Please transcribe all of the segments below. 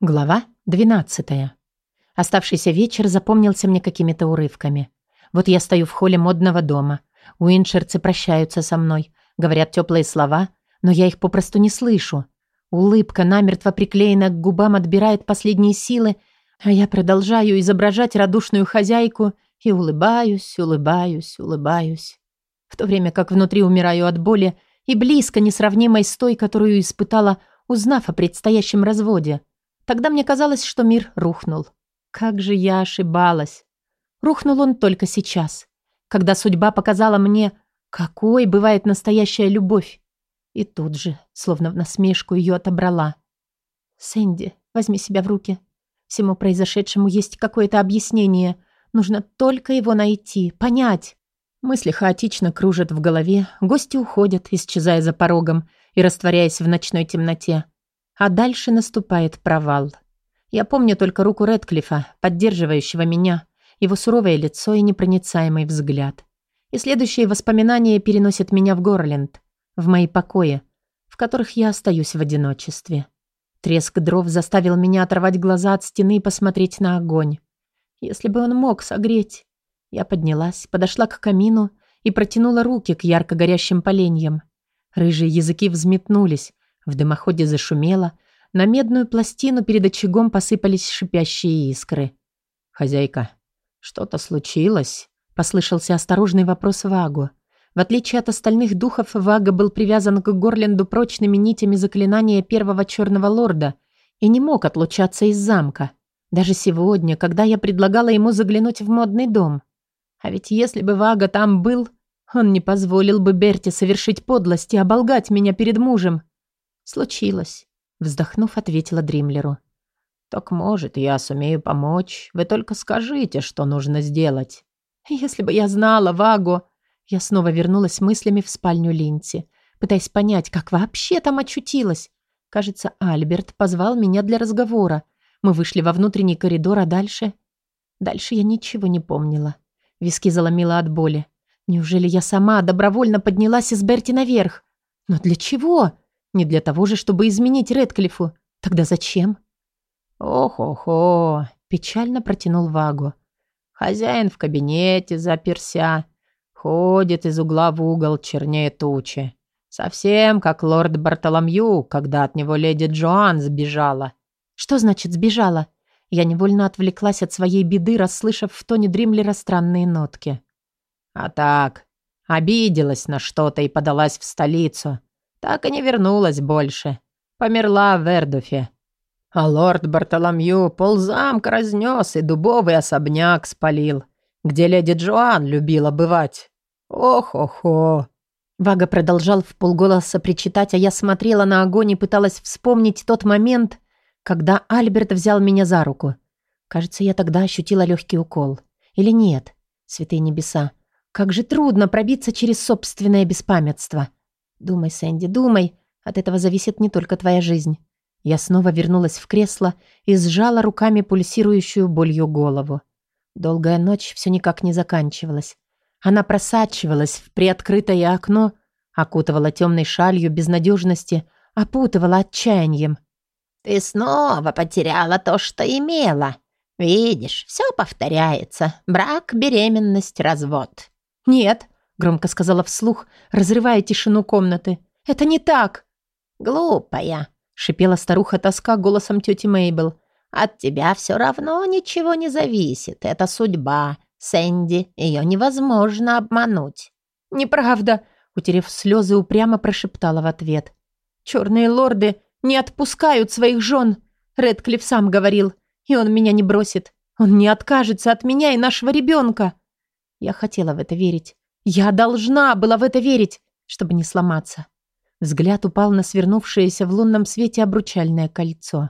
Глава 12. Оставшийся вечер запомнился мне какими-то урывками. Вот я стою в холле модного дома. Уиншерцы прощаются со мной, говорят теплые слова, но я их попросту не слышу. Улыбка, намертво приклеена к губам, отбирает последние силы, а я продолжаю изображать радушную хозяйку и улыбаюсь, улыбаюсь, улыбаюсь. В то время как внутри умираю от боли и близко несравнимой с той, которую испытала, узнав о предстоящем разводе – Тогда мне казалось, что мир рухнул. Как же я ошибалась. Рухнул он только сейчас, когда судьба показала мне, какой бывает настоящая любовь. И тут же, словно в насмешку, ее отобрала. «Сэнди, возьми себя в руки. Всему произошедшему есть какое-то объяснение. Нужно только его найти, понять». Мысли хаотично кружат в голове, гости уходят, исчезая за порогом и растворяясь в ночной темноте. А дальше наступает провал. Я помню только руку Редклифа, поддерживающего меня, его суровое лицо и непроницаемый взгляд. И следующие воспоминания переносят меня в Горленд, в мои покои, в которых я остаюсь в одиночестве. Треск дров заставил меня оторвать глаза от стены и посмотреть на огонь. Если бы он мог согреть. Я поднялась, подошла к камину и протянула руки к ярко горящим поленьям. Рыжие языки взметнулись, в дымоходе зашумело, на медную пластину перед очагом посыпались шипящие искры. «Хозяйка, что-то случилось?» – послышался осторожный вопрос Вагу. В отличие от остальных духов, Вага был привязан к Горленду прочными нитями заклинания первого черного лорда и не мог отлучаться из замка. Даже сегодня, когда я предлагала ему заглянуть в модный дом. А ведь если бы Вага там был, он не позволил бы Берте совершить подлость и оболгать меня перед мужем. «Случилось», — вздохнув, ответила Дримлеру. «Так, может, я сумею помочь. Вы только скажите, что нужно сделать». «Если бы я знала, Ваго...» Я снова вернулась мыслями в спальню Линти, пытаясь понять, как вообще там очутилась. Кажется, Альберт позвал меня для разговора. Мы вышли во внутренний коридор, а дальше... Дальше я ничего не помнила. Виски заломила от боли. Неужели я сама добровольно поднялась из Берти наверх? Но для чего? Не для того же, чтобы изменить Редклифу. Тогда зачем? «Ох-охо!» – печально протянул Вагу. «Хозяин в кабинете заперся. Ходит из угла в угол, чернее тучи. Совсем как лорд Бартоломью, когда от него леди Джоан сбежала». «Что значит «сбежала»?» Я невольно отвлеклась от своей беды, расслышав в тоне Дримлера странные нотки. «А так, обиделась на что-то и подалась в столицу. Так и не вернулась больше. Померла в Вердуфе. А лорд Бартоломью ползамка разнес и дубовый особняк спалил, где леди Джоан любила бывать. Ох-охо. Вага продолжал в полголоса причитать, а я смотрела на огонь и пыталась вспомнить тот момент, когда Альберт взял меня за руку. Кажется, я тогда ощутила легкий укол. Или нет? Святые небеса. Как же трудно пробиться через собственное беспамятство. Думай, Сэнди, думай. От этого зависит не только твоя жизнь. Я снова вернулась в кресло и сжала руками пульсирующую болью голову. Долгая ночь все никак не заканчивалась. Она просачивалась в приоткрытое окно, окутывала темной шалью безнадежности, опутывала отчаянием. «Ты снова потеряла то, что имела. Видишь, все повторяется. Брак, беременность, развод». «Нет, громко сказала вслух, разрывая тишину комнаты. «Это не так!» «Глупая!» — шипела старуха-тоска голосом тети Мейбл. «От тебя все равно ничего не зависит. Это судьба. Сэнди, ее невозможно обмануть». «Неправда!» — утерев слезы, упрямо прошептала в ответ. «Черные лорды не отпускают своих жен!» Редклифф сам говорил. «И он меня не бросит. Он не откажется от меня и нашего ребенка!» Я хотела в это верить. Я должна была в это верить, чтобы не сломаться. Взгляд упал на свернувшееся в лунном свете обручальное кольцо.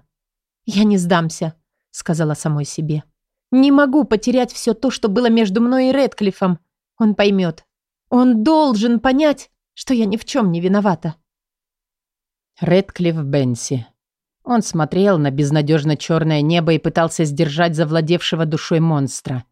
«Я не сдамся», — сказала самой себе. «Не могу потерять все то, что было между мной и Редклиффом. Он поймет. Он должен понять, что я ни в чем не виновата». Редклифф Бенси. Он смотрел на безнадежно черное небо и пытался сдержать завладевшего душой монстра.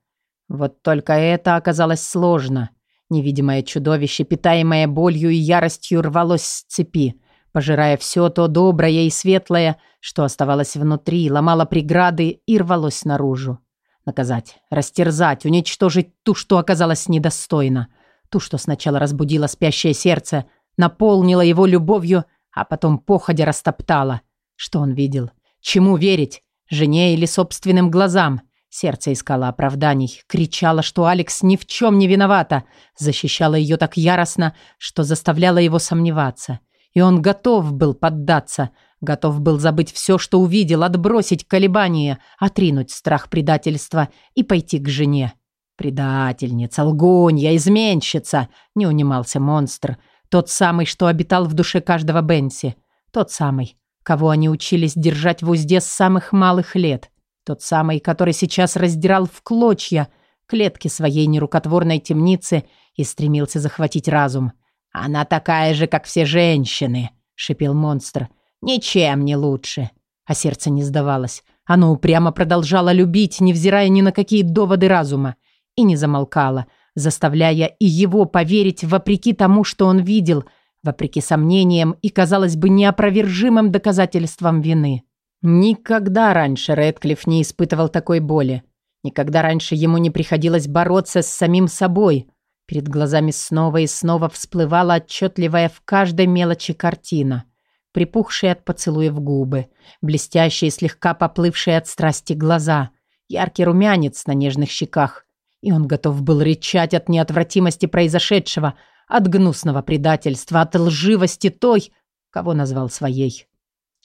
Вот только это оказалось сложно. Невидимое чудовище, питаемое болью и яростью, рвалось с цепи, пожирая все то доброе и светлое, что оставалось внутри, ломало преграды и рвалось наружу. Наказать, растерзать, уничтожить ту, что оказалась недостойна. Ту, что сначала разбудила спящее сердце, наполнила его любовью, а потом походя растоптала. Что он видел? Чему верить? Жене или собственным глазам? Сердце искало оправданий, кричало, что Алекс ни в чем не виновата, защищала ее так яростно, что заставляла его сомневаться. И он готов был поддаться, готов был забыть все, что увидел, отбросить колебания, отринуть страх предательства и пойти к жене. «Предательница, лгунья, изменщица!» — не унимался монстр. Тот самый, что обитал в душе каждого Бенси. Тот самый, кого они учились держать в узде с самых малых лет. Тот самый, который сейчас раздирал в клочья клетки своей нерукотворной темницы и стремился захватить разум. «Она такая же, как все женщины», — шипел монстр. «Ничем не лучше». А сердце не сдавалось. Оно упрямо продолжало любить, невзирая ни на какие доводы разума. И не замолкало, заставляя и его поверить вопреки тому, что он видел, вопреки сомнениям и, казалось бы, неопровержимым доказательствам вины. Никогда раньше Рэдклифф не испытывал такой боли. Никогда раньше ему не приходилось бороться с самим собой. Перед глазами снова и снова всплывала отчетливая в каждой мелочи картина. Припухшие от поцелуев губы, блестящие, слегка поплывшие от страсти глаза, яркий румянец на нежных щеках. И он готов был рычать от неотвратимости произошедшего, от гнусного предательства, от лживости той, кого назвал своей.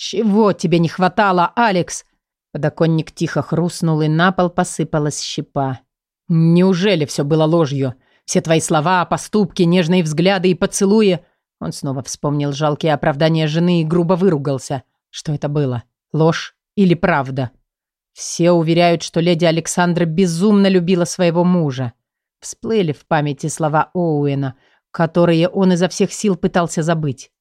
«Чего тебе не хватало, Алекс?» Подоконник тихо хрустнул, и на пол посыпалась щепа. «Неужели все было ложью? Все твои слова, поступки, нежные взгляды и поцелуи...» Он снова вспомнил жалкие оправдания жены и грубо выругался. Что это было? Ложь или правда? Все уверяют, что леди Александра безумно любила своего мужа. Всплыли в памяти слова Оуэна, которые он изо всех сил пытался забыть.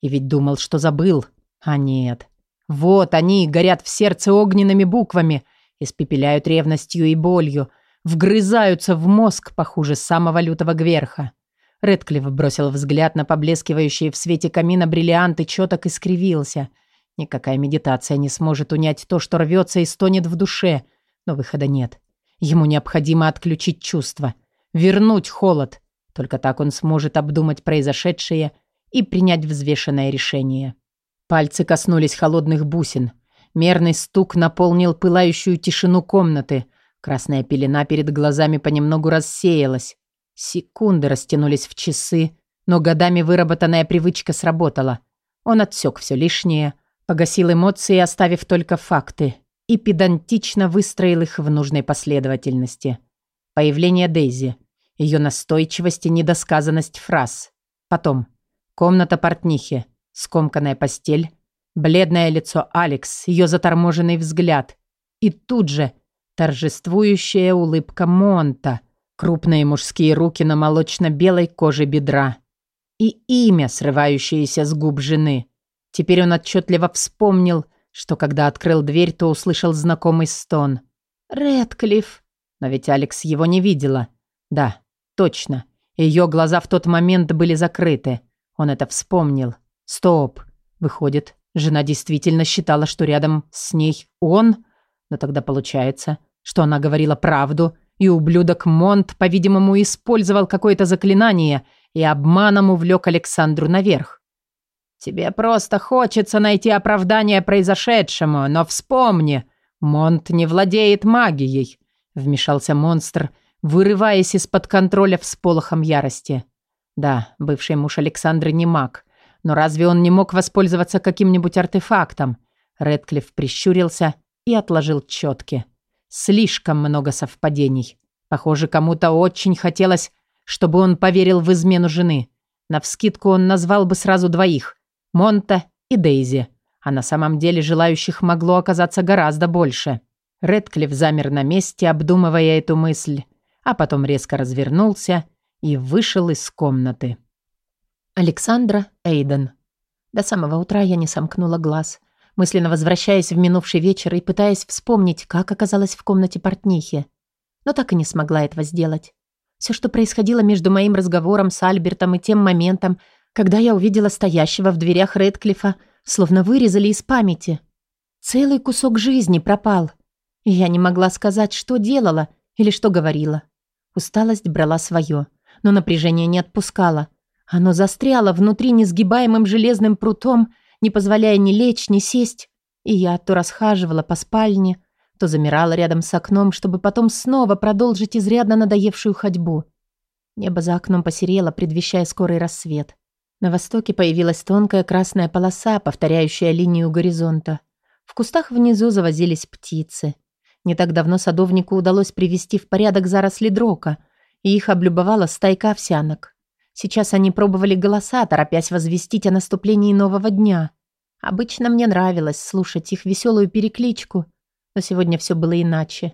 И ведь думал, что забыл. А нет. Вот они горят в сердце огненными буквами, испепеляют ревностью и болью, вгрызаются в мозг похуже самого лютого гверха. Редклифф бросил взгляд на поблескивающие в свете камина бриллианты, чёток и скривился. Никакая медитация не сможет унять то, что рвется и стонет в душе, но выхода нет. Ему необходимо отключить чувства, вернуть холод. Только так он сможет обдумать произошедшее и принять взвешенное решение. Пальцы коснулись холодных бусин. Мерный стук наполнил пылающую тишину комнаты. Красная пелена перед глазами понемногу рассеялась. Секунды растянулись в часы, но годами выработанная привычка сработала. Он отсек все лишнее, погасил эмоции, оставив только факты, и педантично выстроил их в нужной последовательности. Появление Дейзи, ее настойчивость и недосказанность фраз. Потом комната портнихи, скомканная постель, бледное лицо Алекс, ее заторможенный взгляд. И тут же торжествующая улыбка Монта, крупные мужские руки на молочно-белой коже бедра. И имя, срывающееся с губ жены. Теперь он отчетливо вспомнил, что когда открыл дверь, то услышал знакомый стон. «Рэдклифф!» Но ведь Алекс его не видела. Да, точно. Ее глаза в тот момент были закрыты. Он это вспомнил. Стоп. Выходит, жена действительно считала, что рядом с ней он? Но тогда получается, что она говорила правду, и ублюдок Монт, по-видимому, использовал какое-то заклинание и обманом увлек Александру наверх. «Тебе просто хочется найти оправдание произошедшему, но вспомни, Монт не владеет магией», — вмешался монстр, вырываясь из-под контроля всполохом ярости. Да, бывший муж Александры не маг, но разве он не мог воспользоваться каким-нибудь артефактом? Редклифф прищурился и отложил четки. Слишком много совпадений. Похоже, кому-то очень хотелось, чтобы он поверил в измену жены. Навскидку он назвал бы сразу двоих – Монта и Дейзи. А на самом деле желающих могло оказаться гораздо больше. Редклифф замер на месте, обдумывая эту мысль, а потом резко развернулся и вышел из комнаты. Александра Эйден. До самого утра я не сомкнула глаз, мысленно возвращаясь в минувший вечер и пытаясь вспомнить, как оказалась в комнате портнихи. Но так и не смогла этого сделать. Все, что происходило между моим разговором с Альбертом и тем моментом, когда я увидела стоящего в дверях Редклифа, словно вырезали из памяти. Целый кусок жизни пропал. И я не могла сказать, что делала или что говорила. Усталость брала свое, но напряжение не отпускало. Оно застряло внутри несгибаемым железным прутом, не позволяя ни лечь, ни сесть. И я то расхаживала по спальне, то замирала рядом с окном, чтобы потом снова продолжить изрядно надоевшую ходьбу. Небо за окном посерело, предвещая скорый рассвет. На востоке появилась тонкая красная полоса, повторяющая линию горизонта. В кустах внизу завозились птицы. Не так давно садовнику удалось привести в порядок заросли дрока, и их облюбовала стайка овсянок. Сейчас они пробовали голоса, торопясь возвестить о наступлении нового дня. Обычно мне нравилось слушать их веселую перекличку, но сегодня все было иначе.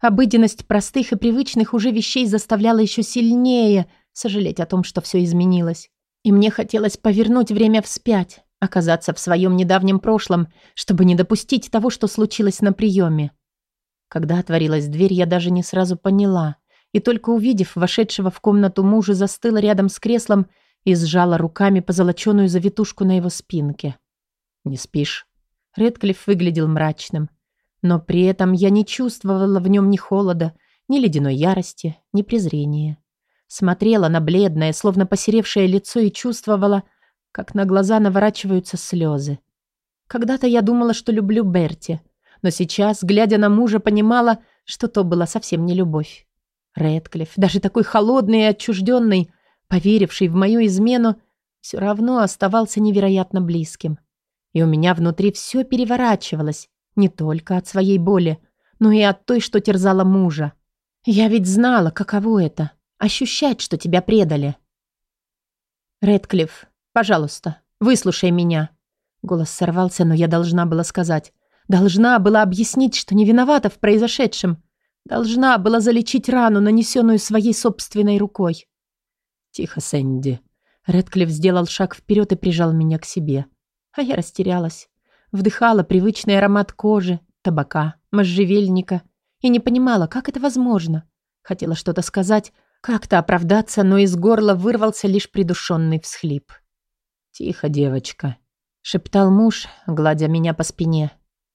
Обыденность простых и привычных уже вещей заставляла еще сильнее сожалеть о том, что все изменилось. И мне хотелось повернуть время вспять, оказаться в своем недавнем прошлом, чтобы не допустить того, что случилось на приеме. Когда отворилась дверь, я даже не сразу поняла, и только увидев вошедшего в комнату мужа, застыла рядом с креслом и сжала руками позолоченную завитушку на его спинке. «Не спишь?» Редклифф выглядел мрачным. Но при этом я не чувствовала в нем ни холода, ни ледяной ярости, ни презрения. Смотрела на бледное, словно посеревшее лицо и чувствовала, как на глаза наворачиваются слезы. Когда-то я думала, что люблю Берти, но сейчас, глядя на мужа, понимала, что то была совсем не любовь. Редклифф, даже такой холодный и отчужденный, поверивший в мою измену, все равно оставался невероятно близким. И у меня внутри все переворачивалось, не только от своей боли, но и от той, что терзала мужа. Я ведь знала, каково это — ощущать, что тебя предали. «Редклифф, пожалуйста, выслушай меня». Голос сорвался, но я должна была сказать. Должна была объяснить, что не виновата в произошедшем. Должна была залечить рану, нанесенную своей собственной рукой. «Тихо, Сэнди». Редклифф сделал шаг вперед и прижал меня к себе. А я растерялась. Вдыхала привычный аромат кожи, табака, можжевельника и не понимала, как это возможно. Хотела что-то сказать, как-то оправдаться, но из горла вырвался лишь придушенный всхлип. «Тихо, девочка», — шептал муж, гладя меня по спине.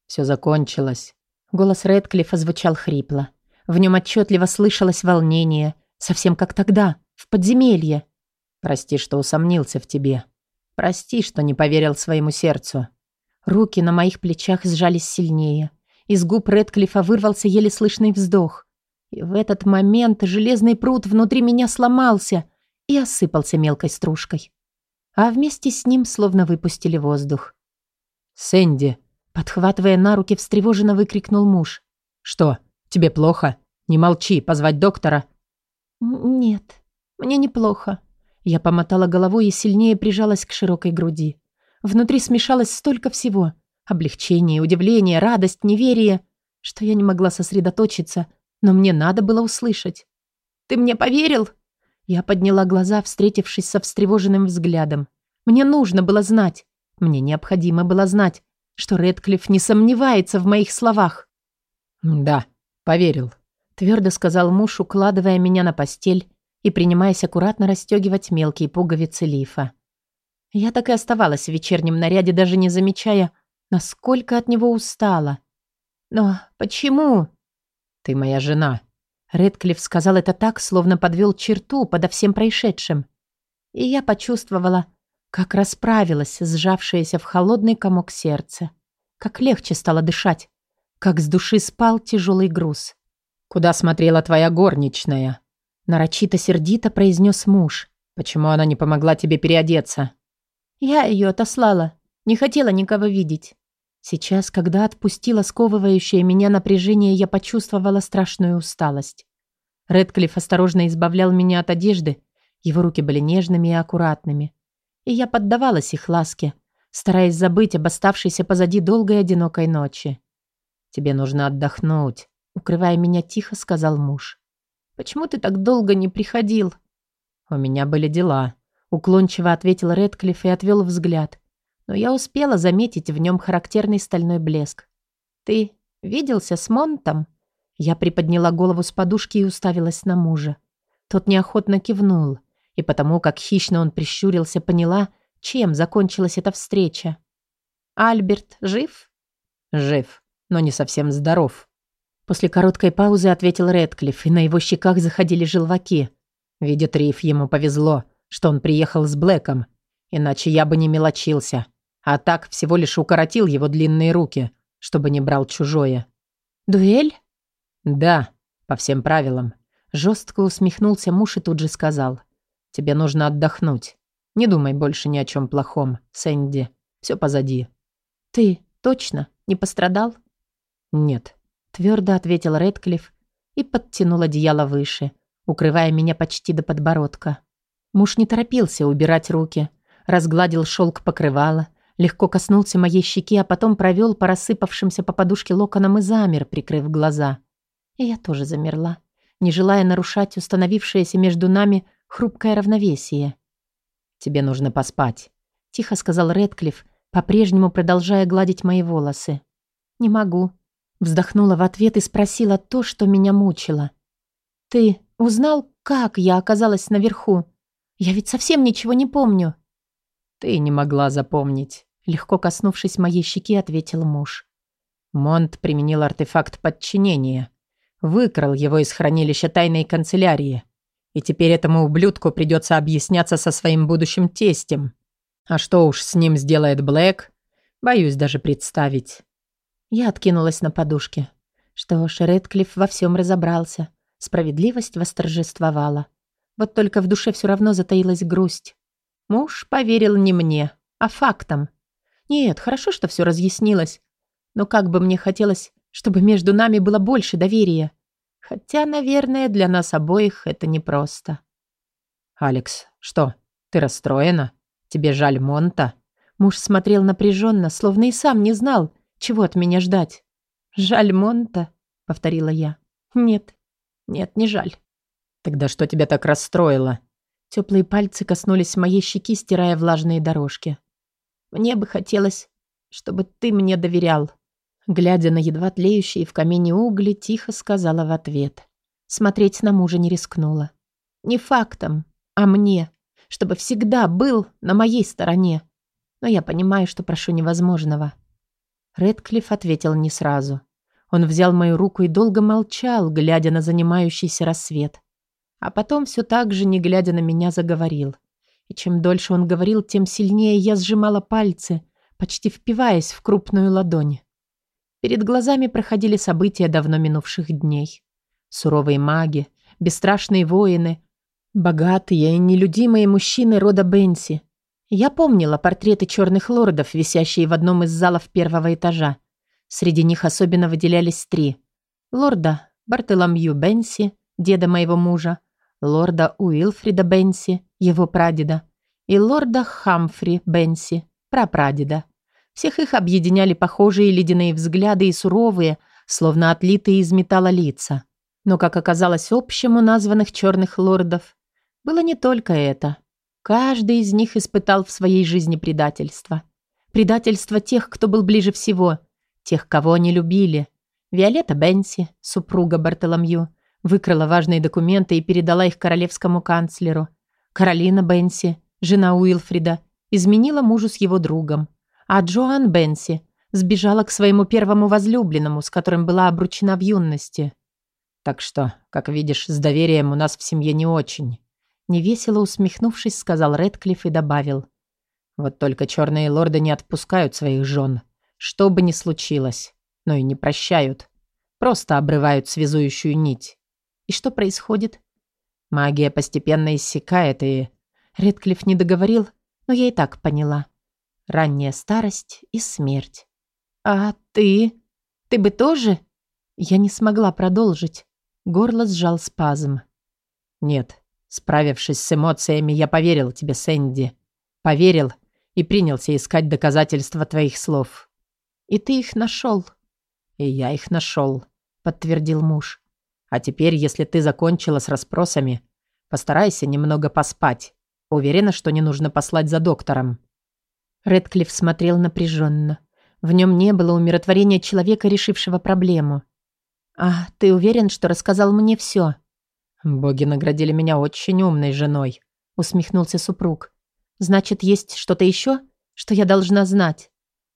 Все закончилось. Голос Рэдклиффа звучал хрипло. В нем отчетливо слышалось волнение, совсем как тогда, в подземелье. «Прости, что усомнился в тебе. Прости, что не поверил своему сердцу. Руки на моих плечах сжались сильнее. Из губ Редклифа вырвался еле слышный вздох. И в этот момент железный пруд внутри меня сломался и осыпался мелкой стружкой. А вместе с ним словно выпустили воздух. «Сэнди!» Подхватывая на руки, встревоженно выкрикнул муж. «Что, тебе плохо? Не молчи, позвать доктора?» «Нет, мне неплохо». Я помотала головой и сильнее прижалась к широкой груди. Внутри смешалось столько всего. Облегчение, удивление, радость, неверие, что я не могла сосредоточиться, но мне надо было услышать. «Ты мне поверил?» Я подняла глаза, встретившись со встревоженным взглядом. Мне нужно было знать, мне необходимо было знать, что Редклифф не сомневается в моих словах. «Да, поверил», — твердо сказал муж, укладывая меня на постель и принимаясь аккуратно расстегивать мелкие пуговицы лифа. Я так и оставалась в вечернем наряде, даже не замечая, насколько от него устала. «Но почему?» «Ты моя жена». Редклифф сказал это так, словно подвел черту подо всем происшедшим. И я почувствовала, как расправилась сжавшееся в холодный комок сердце. Как легче стало дышать. Как с души спал тяжелый груз. «Куда смотрела твоя горничная?» Нарочито сердито произнес муж. «Почему она не помогла тебе переодеться?» Я ее отослала. Не хотела никого видеть. Сейчас, когда отпустила сковывающее меня напряжение, я почувствовала страшную усталость. Редклифф осторожно избавлял меня от одежды. Его руки были нежными и аккуратными. И я поддавалась их ласке, стараясь забыть об оставшейся позади долгой одинокой ночи. «Тебе нужно отдохнуть», — укрывая меня тихо, сказал муж. «Почему ты так долго не приходил?» «У меня были дела», Уклончиво ответил Редклифф и отвел взгляд. Но я успела заметить в нем характерный стальной блеск. «Ты виделся с Монтом?» Я приподняла голову с подушки и уставилась на мужа. Тот неохотно кивнул, и потому, как хищно он прищурился, поняла, чем закончилась эта встреча. «Альберт жив?» Жив, но не совсем здоров. После короткой паузы ответил Рэдклифф, и на его щеках заходили желваки. Видит Риф, ему повезло, что он приехал с Блэком. Иначе я бы не мелочился. А так всего лишь укоротил его длинные руки, чтобы не брал чужое. «Дуэль?» «Да, по всем правилам». Жестко усмехнулся муж и тут же сказал. «Тебе нужно отдохнуть. Не думай больше ни о чем плохом, Сэнди. Все позади». «Ты точно не пострадал?» «Нет», — твердо ответил Рэдклифф и подтянул одеяло выше, укрывая меня почти до подбородка. Муж не торопился убирать руки, разгладил шелк покрывала, легко коснулся моей щеки, а потом провел по рассыпавшимся по подушке локонам и замер, прикрыв глаза. И я тоже замерла, не желая нарушать установившееся между нами хрупкое равновесие. «Тебе нужно поспать», — тихо сказал Рэдклифф, по-прежнему продолжая гладить мои волосы. «Не могу», Вздохнула в ответ и спросила то, что меня мучило. «Ты узнал, как я оказалась наверху? Я ведь совсем ничего не помню». «Ты не могла запомнить», — легко коснувшись моей щеки, ответил муж. Монт применил артефакт подчинения. Выкрал его из хранилища тайной канцелярии. И теперь этому ублюдку придется объясняться со своим будущим тестем. А что уж с ним сделает Блэк, боюсь даже представить. Я откинулась на подушке. Что ж, Редклифф во всем разобрался. Справедливость восторжествовала. Вот только в душе все равно затаилась грусть. Муж поверил не мне, а фактам. Нет, хорошо, что все разъяснилось. Но как бы мне хотелось, чтобы между нами было больше доверия. Хотя, наверное, для нас обоих это непросто. «Алекс, что, ты расстроена? Тебе жаль Монта?» Муж смотрел напряженно, словно и сам не знал, чего от меня ждать? Жаль Монта, повторила я. Нет, нет, не жаль. Тогда что тебя так расстроило? Теплые пальцы коснулись моей щеки, стирая влажные дорожки. Мне бы хотелось, чтобы ты мне доверял. Глядя на едва тлеющие в камине угли, тихо сказала в ответ. Смотреть на мужа не рискнула. Не фактом, а мне, чтобы всегда был на моей стороне. Но я понимаю, что прошу невозможного. Редклифф ответил не сразу. Он взял мою руку и долго молчал, глядя на занимающийся рассвет. А потом все так же, не глядя на меня, заговорил. И чем дольше он говорил, тем сильнее я сжимала пальцы, почти впиваясь в крупную ладонь. Перед глазами проходили события давно минувших дней. Суровые маги, бесстрашные воины, богатые и нелюдимые мужчины рода Бенси, я помнила портреты черных лордов, висящие в одном из залов первого этажа. Среди них особенно выделялись три. Лорда Бартоломью Бенси, деда моего мужа, лорда Уилфрида Бенси, его прадеда, и лорда Хамфри Бенси, прапрадеда. Всех их объединяли похожие ледяные взгляды и суровые, словно отлитые из металла лица. Но, как оказалось общим у названных черных лордов, было не только это – Каждый из них испытал в своей жизни предательство. Предательство тех, кто был ближе всего, тех, кого они любили. Виолетта Бенси, супруга Бартоломью, выкрала важные документы и передала их королевскому канцлеру. Каролина Бенси, жена Уилфрида, изменила мужу с его другом. А Джоан Бенси сбежала к своему первому возлюбленному, с которым была обручена в юности. Так что, как видишь, с доверием у нас в семье не очень. Невесело усмехнувшись, сказал Редклифф и добавил. «Вот только черные лорды не отпускают своих жен. Что бы ни случилось. Но и не прощают. Просто обрывают связующую нить. И что происходит? Магия постепенно иссякает и... Редклифф не договорил, но я и так поняла. Ранняя старость и смерть. «А ты? Ты бы тоже?» Я не смогла продолжить. Горло сжал спазм. «Нет, Справившись с эмоциями, я поверил тебе, Сэнди. Поверил и принялся искать доказательства твоих слов. И ты их нашел. И я их нашел, подтвердил муж. А теперь, если ты закончила с расспросами, постарайся немного поспать. Уверена, что не нужно послать за доктором. Редклифф смотрел напряженно. В нем не было умиротворения человека, решившего проблему. «А ты уверен, что рассказал мне все?» «Боги наградили меня очень умной женой», — усмехнулся супруг. «Значит, есть что-то еще, что я должна знать?»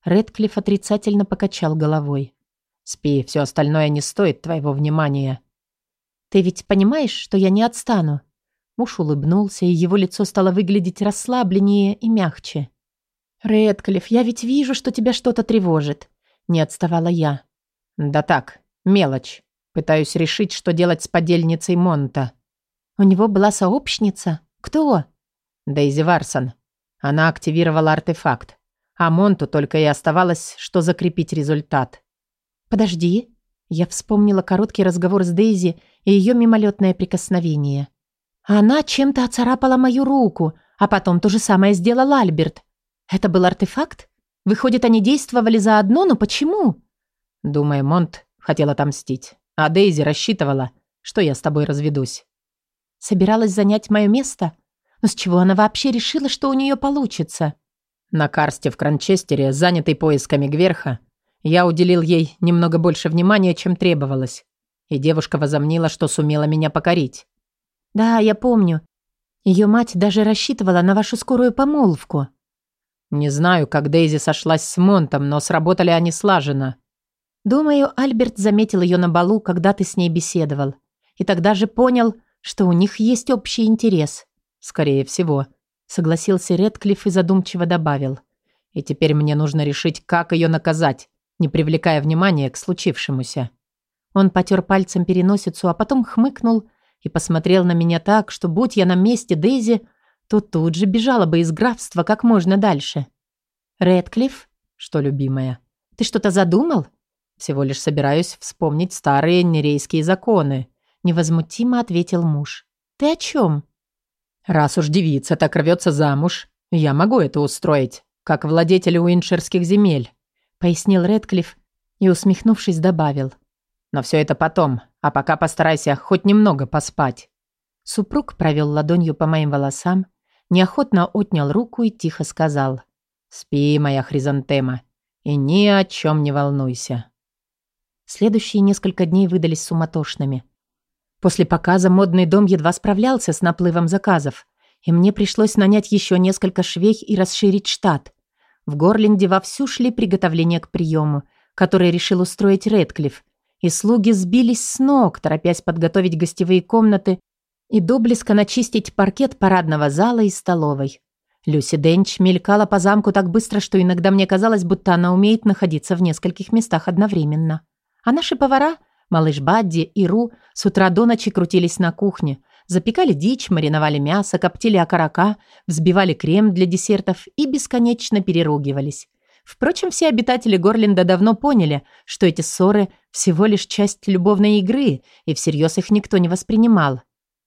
Редклифф отрицательно покачал головой. «Спи, все остальное не стоит твоего внимания». «Ты ведь понимаешь, что я не отстану?» Муж улыбнулся, и его лицо стало выглядеть расслабленнее и мягче. «Редклифф, я ведь вижу, что тебя что-то тревожит», — не отставала я. «Да так, мелочь. Пытаюсь решить, что делать с подельницей Монта». «У него была сообщница? Кто?» «Дейзи Варсон. Она активировала артефакт. А Монту только и оставалось, что закрепить результат». «Подожди». Я вспомнила короткий разговор с Дейзи и ее мимолетное прикосновение. Она чем-то оцарапала мою руку, а потом то же самое сделал Альберт. Это был артефакт? Выходит, они действовали заодно, но почему? Думаю, Монт хотел отомстить, а Дейзи рассчитывала, что я с тобой разведусь. Собиралась занять мое место? Но с чего она вообще решила, что у нее получится? На карсте в Кранчестере, занятый поисками Гверха, я уделил ей немного больше внимания, чем требовалось, и девушка возомнила, что сумела меня покорить. «Да, я помню. Ее мать даже рассчитывала на вашу скорую помолвку». «Не знаю, как Дейзи сошлась с Монтом, но сработали они слаженно». «Думаю, Альберт заметил ее на балу, когда ты с ней беседовал. И тогда же понял, что у них есть общий интерес». «Скорее всего», — согласился Редклифф и задумчиво добавил. «И теперь мне нужно решить, как ее наказать, не привлекая внимания к случившемуся». Он потер пальцем переносицу, а потом хмыкнул и посмотрел на меня так, что будь я на месте Дейзи, то тут же бежала бы из графства как можно дальше. «Рэдклифф?» «Что, любимая?» «Ты что-то задумал?» «Всего лишь собираюсь вспомнить старые нерейские законы», невозмутимо ответил муж. «Ты о чем?» «Раз уж девица так рвется замуж, я могу это устроить, как владетель уиншерских земель», пояснил Рэдклифф и, усмехнувшись, добавил. «Но все это потом. А пока постарайся хоть немного поспать». Супруг провел ладонью по моим волосам, неохотно отнял руку и тихо сказал. «Спи, моя хризантема, и ни о чем не волнуйся». Следующие несколько дней выдались суматошными. После показа модный дом едва справлялся с наплывом заказов, и мне пришлось нанять еще несколько швей и расширить штат. В Горленде вовсю шли приготовления к приему, который решил устроить Редклифф, и слуги сбились с ног, торопясь подготовить гостевые комнаты и до блеска начистить паркет парадного зала и столовой. Люси Денч мелькала по замку так быстро, что иногда мне казалось, будто она умеет находиться в нескольких местах одновременно. А наши повара, малыш Бадди и Ру, с утра до ночи крутились на кухне, запекали дичь, мариновали мясо, коптили окорока, взбивали крем для десертов и бесконечно переругивались. Впрочем, все обитатели Горленда давно поняли, что эти ссоры – всего лишь часть любовной игры, и всерьез их никто не воспринимал.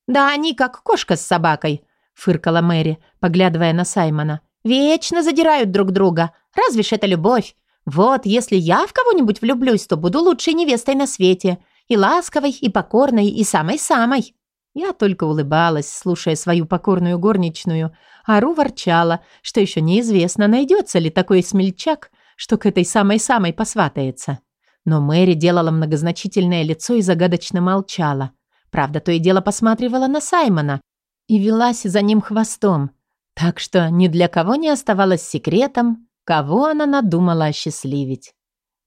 «Да они как кошка с собакой», – фыркала Мэри, поглядывая на Саймона. «Вечно задирают друг друга. Разве ж это любовь? Вот, если я в кого-нибудь влюблюсь, то буду лучшей невестой на свете. И ласковой, и покорной, и самой-самой». Я только улыбалась, слушая свою покорную горничную, а Ру ворчала, что еще неизвестно, найдется ли такой смельчак, что к этой самой-самой посватается. Но Мэри делала многозначительное лицо и загадочно молчала. Правда, то и дело посматривала на Саймона и велась за ним хвостом. Так что ни для кого не оставалось секретом, кого она надумала осчастливить.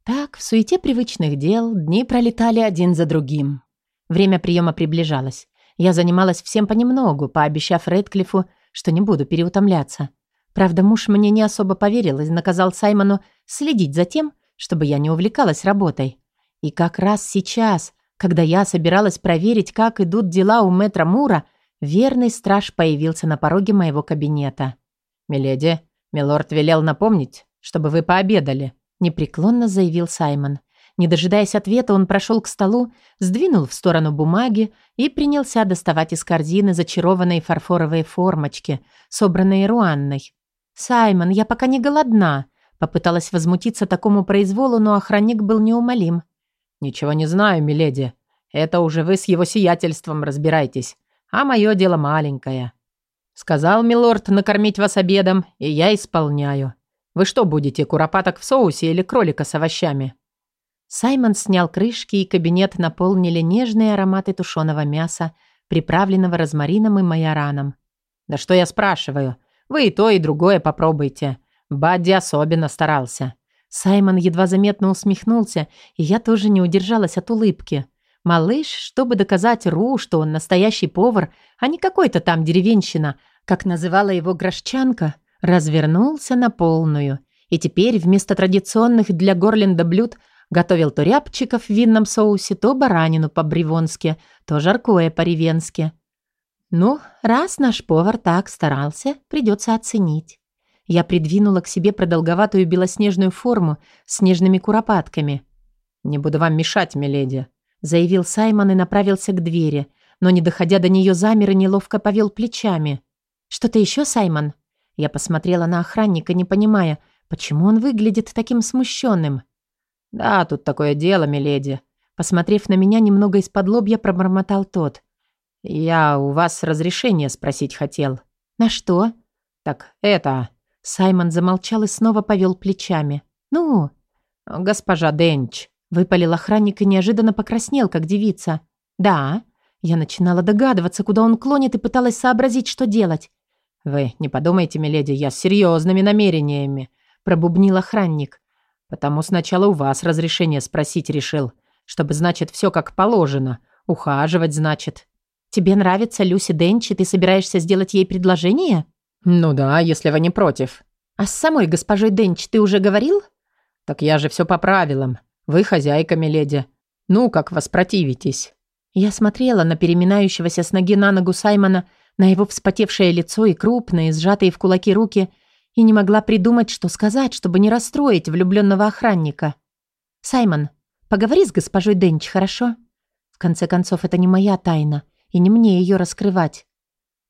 Так, в суете привычных дел, дни пролетали один за другим. Время приема приближалось. Я занималась всем понемногу, пообещав Редклифу, что не буду переутомляться. Правда, муж мне не особо поверил и наказал Саймону следить за тем, чтобы я не увлекалась работой. И как раз сейчас, когда я собиралась проверить, как идут дела у мэтра Мура, верный страж появился на пороге моего кабинета. «Миледи, милорд велел напомнить, чтобы вы пообедали», непреклонно заявил Саймон. Не дожидаясь ответа, он прошел к столу, сдвинул в сторону бумаги и принялся доставать из корзины зачарованные фарфоровые формочки, собранные Руанной. «Саймон, я пока не голодна», — попыталась возмутиться такому произволу, но охранник был неумолим. «Ничего не знаю, миледи. Это уже вы с его сиятельством разбирайтесь, а мое дело маленькое». «Сказал милорд накормить вас обедом, и я исполняю. Вы что будете, куропаток в соусе или кролика с овощами?» Саймон снял крышки, и кабинет наполнили нежные ароматы тушеного мяса, приправленного розмарином и майораном. «Да что я спрашиваю? Вы и то, и другое попробуйте. Бадди особенно старался. Саймон едва заметно усмехнулся, и я тоже не удержалась от улыбки. Малыш, чтобы доказать Ру, что он настоящий повар, а не какой-то там деревенщина, как называла его грошчанка, развернулся на полную. И теперь вместо традиционных для Горленда блюд готовил то рябчиков в винном соусе, то баранину по-бревонски, то жаркое по-ревенски. Ну, раз наш повар так старался, придется оценить. Я придвинула к себе продолговатую белоснежную форму с снежными куропатками. «Не буду вам мешать, миледи», — заявил Саймон и направился к двери, но, не доходя до нее, замер и неловко повел плечами. «Что-то еще, Саймон?» Я посмотрела на охранника, не понимая, почему он выглядит таким смущенным. «Да, тут такое дело, миледи». Посмотрев на меня, немного из-под лобья пробормотал тот. «Я у вас разрешение спросить хотел». «На что?» «Так это...» Саймон замолчал и снова повел плечами. «Ну?» «Госпожа Денч», — выпалил охранник и неожиданно покраснел, как девица. «Да?» Я начинала догадываться, куда он клонит, и пыталась сообразить, что делать. «Вы не подумайте, миледи, я с серьезными намерениями», — пробубнил охранник. «Потому сначала у вас разрешение спросить решил, чтобы, значит, все как положено. Ухаживать, значит». «Тебе нравится Люси Денч, и ты собираешься сделать ей предложение?» «Ну да, если вы не против». «А с самой госпожой Денч ты уже говорил?» «Так я же все по правилам. Вы хозяйка, миледи. Ну, как воспротивитесь?» Я смотрела на переминающегося с ноги на ногу Саймона, на его вспотевшее лицо и крупные, сжатые в кулаки руки, и не могла придумать, что сказать, чтобы не расстроить влюбленного охранника. «Саймон, поговори с госпожой Денч, хорошо? В конце концов, это не моя тайна, и не мне ее раскрывать».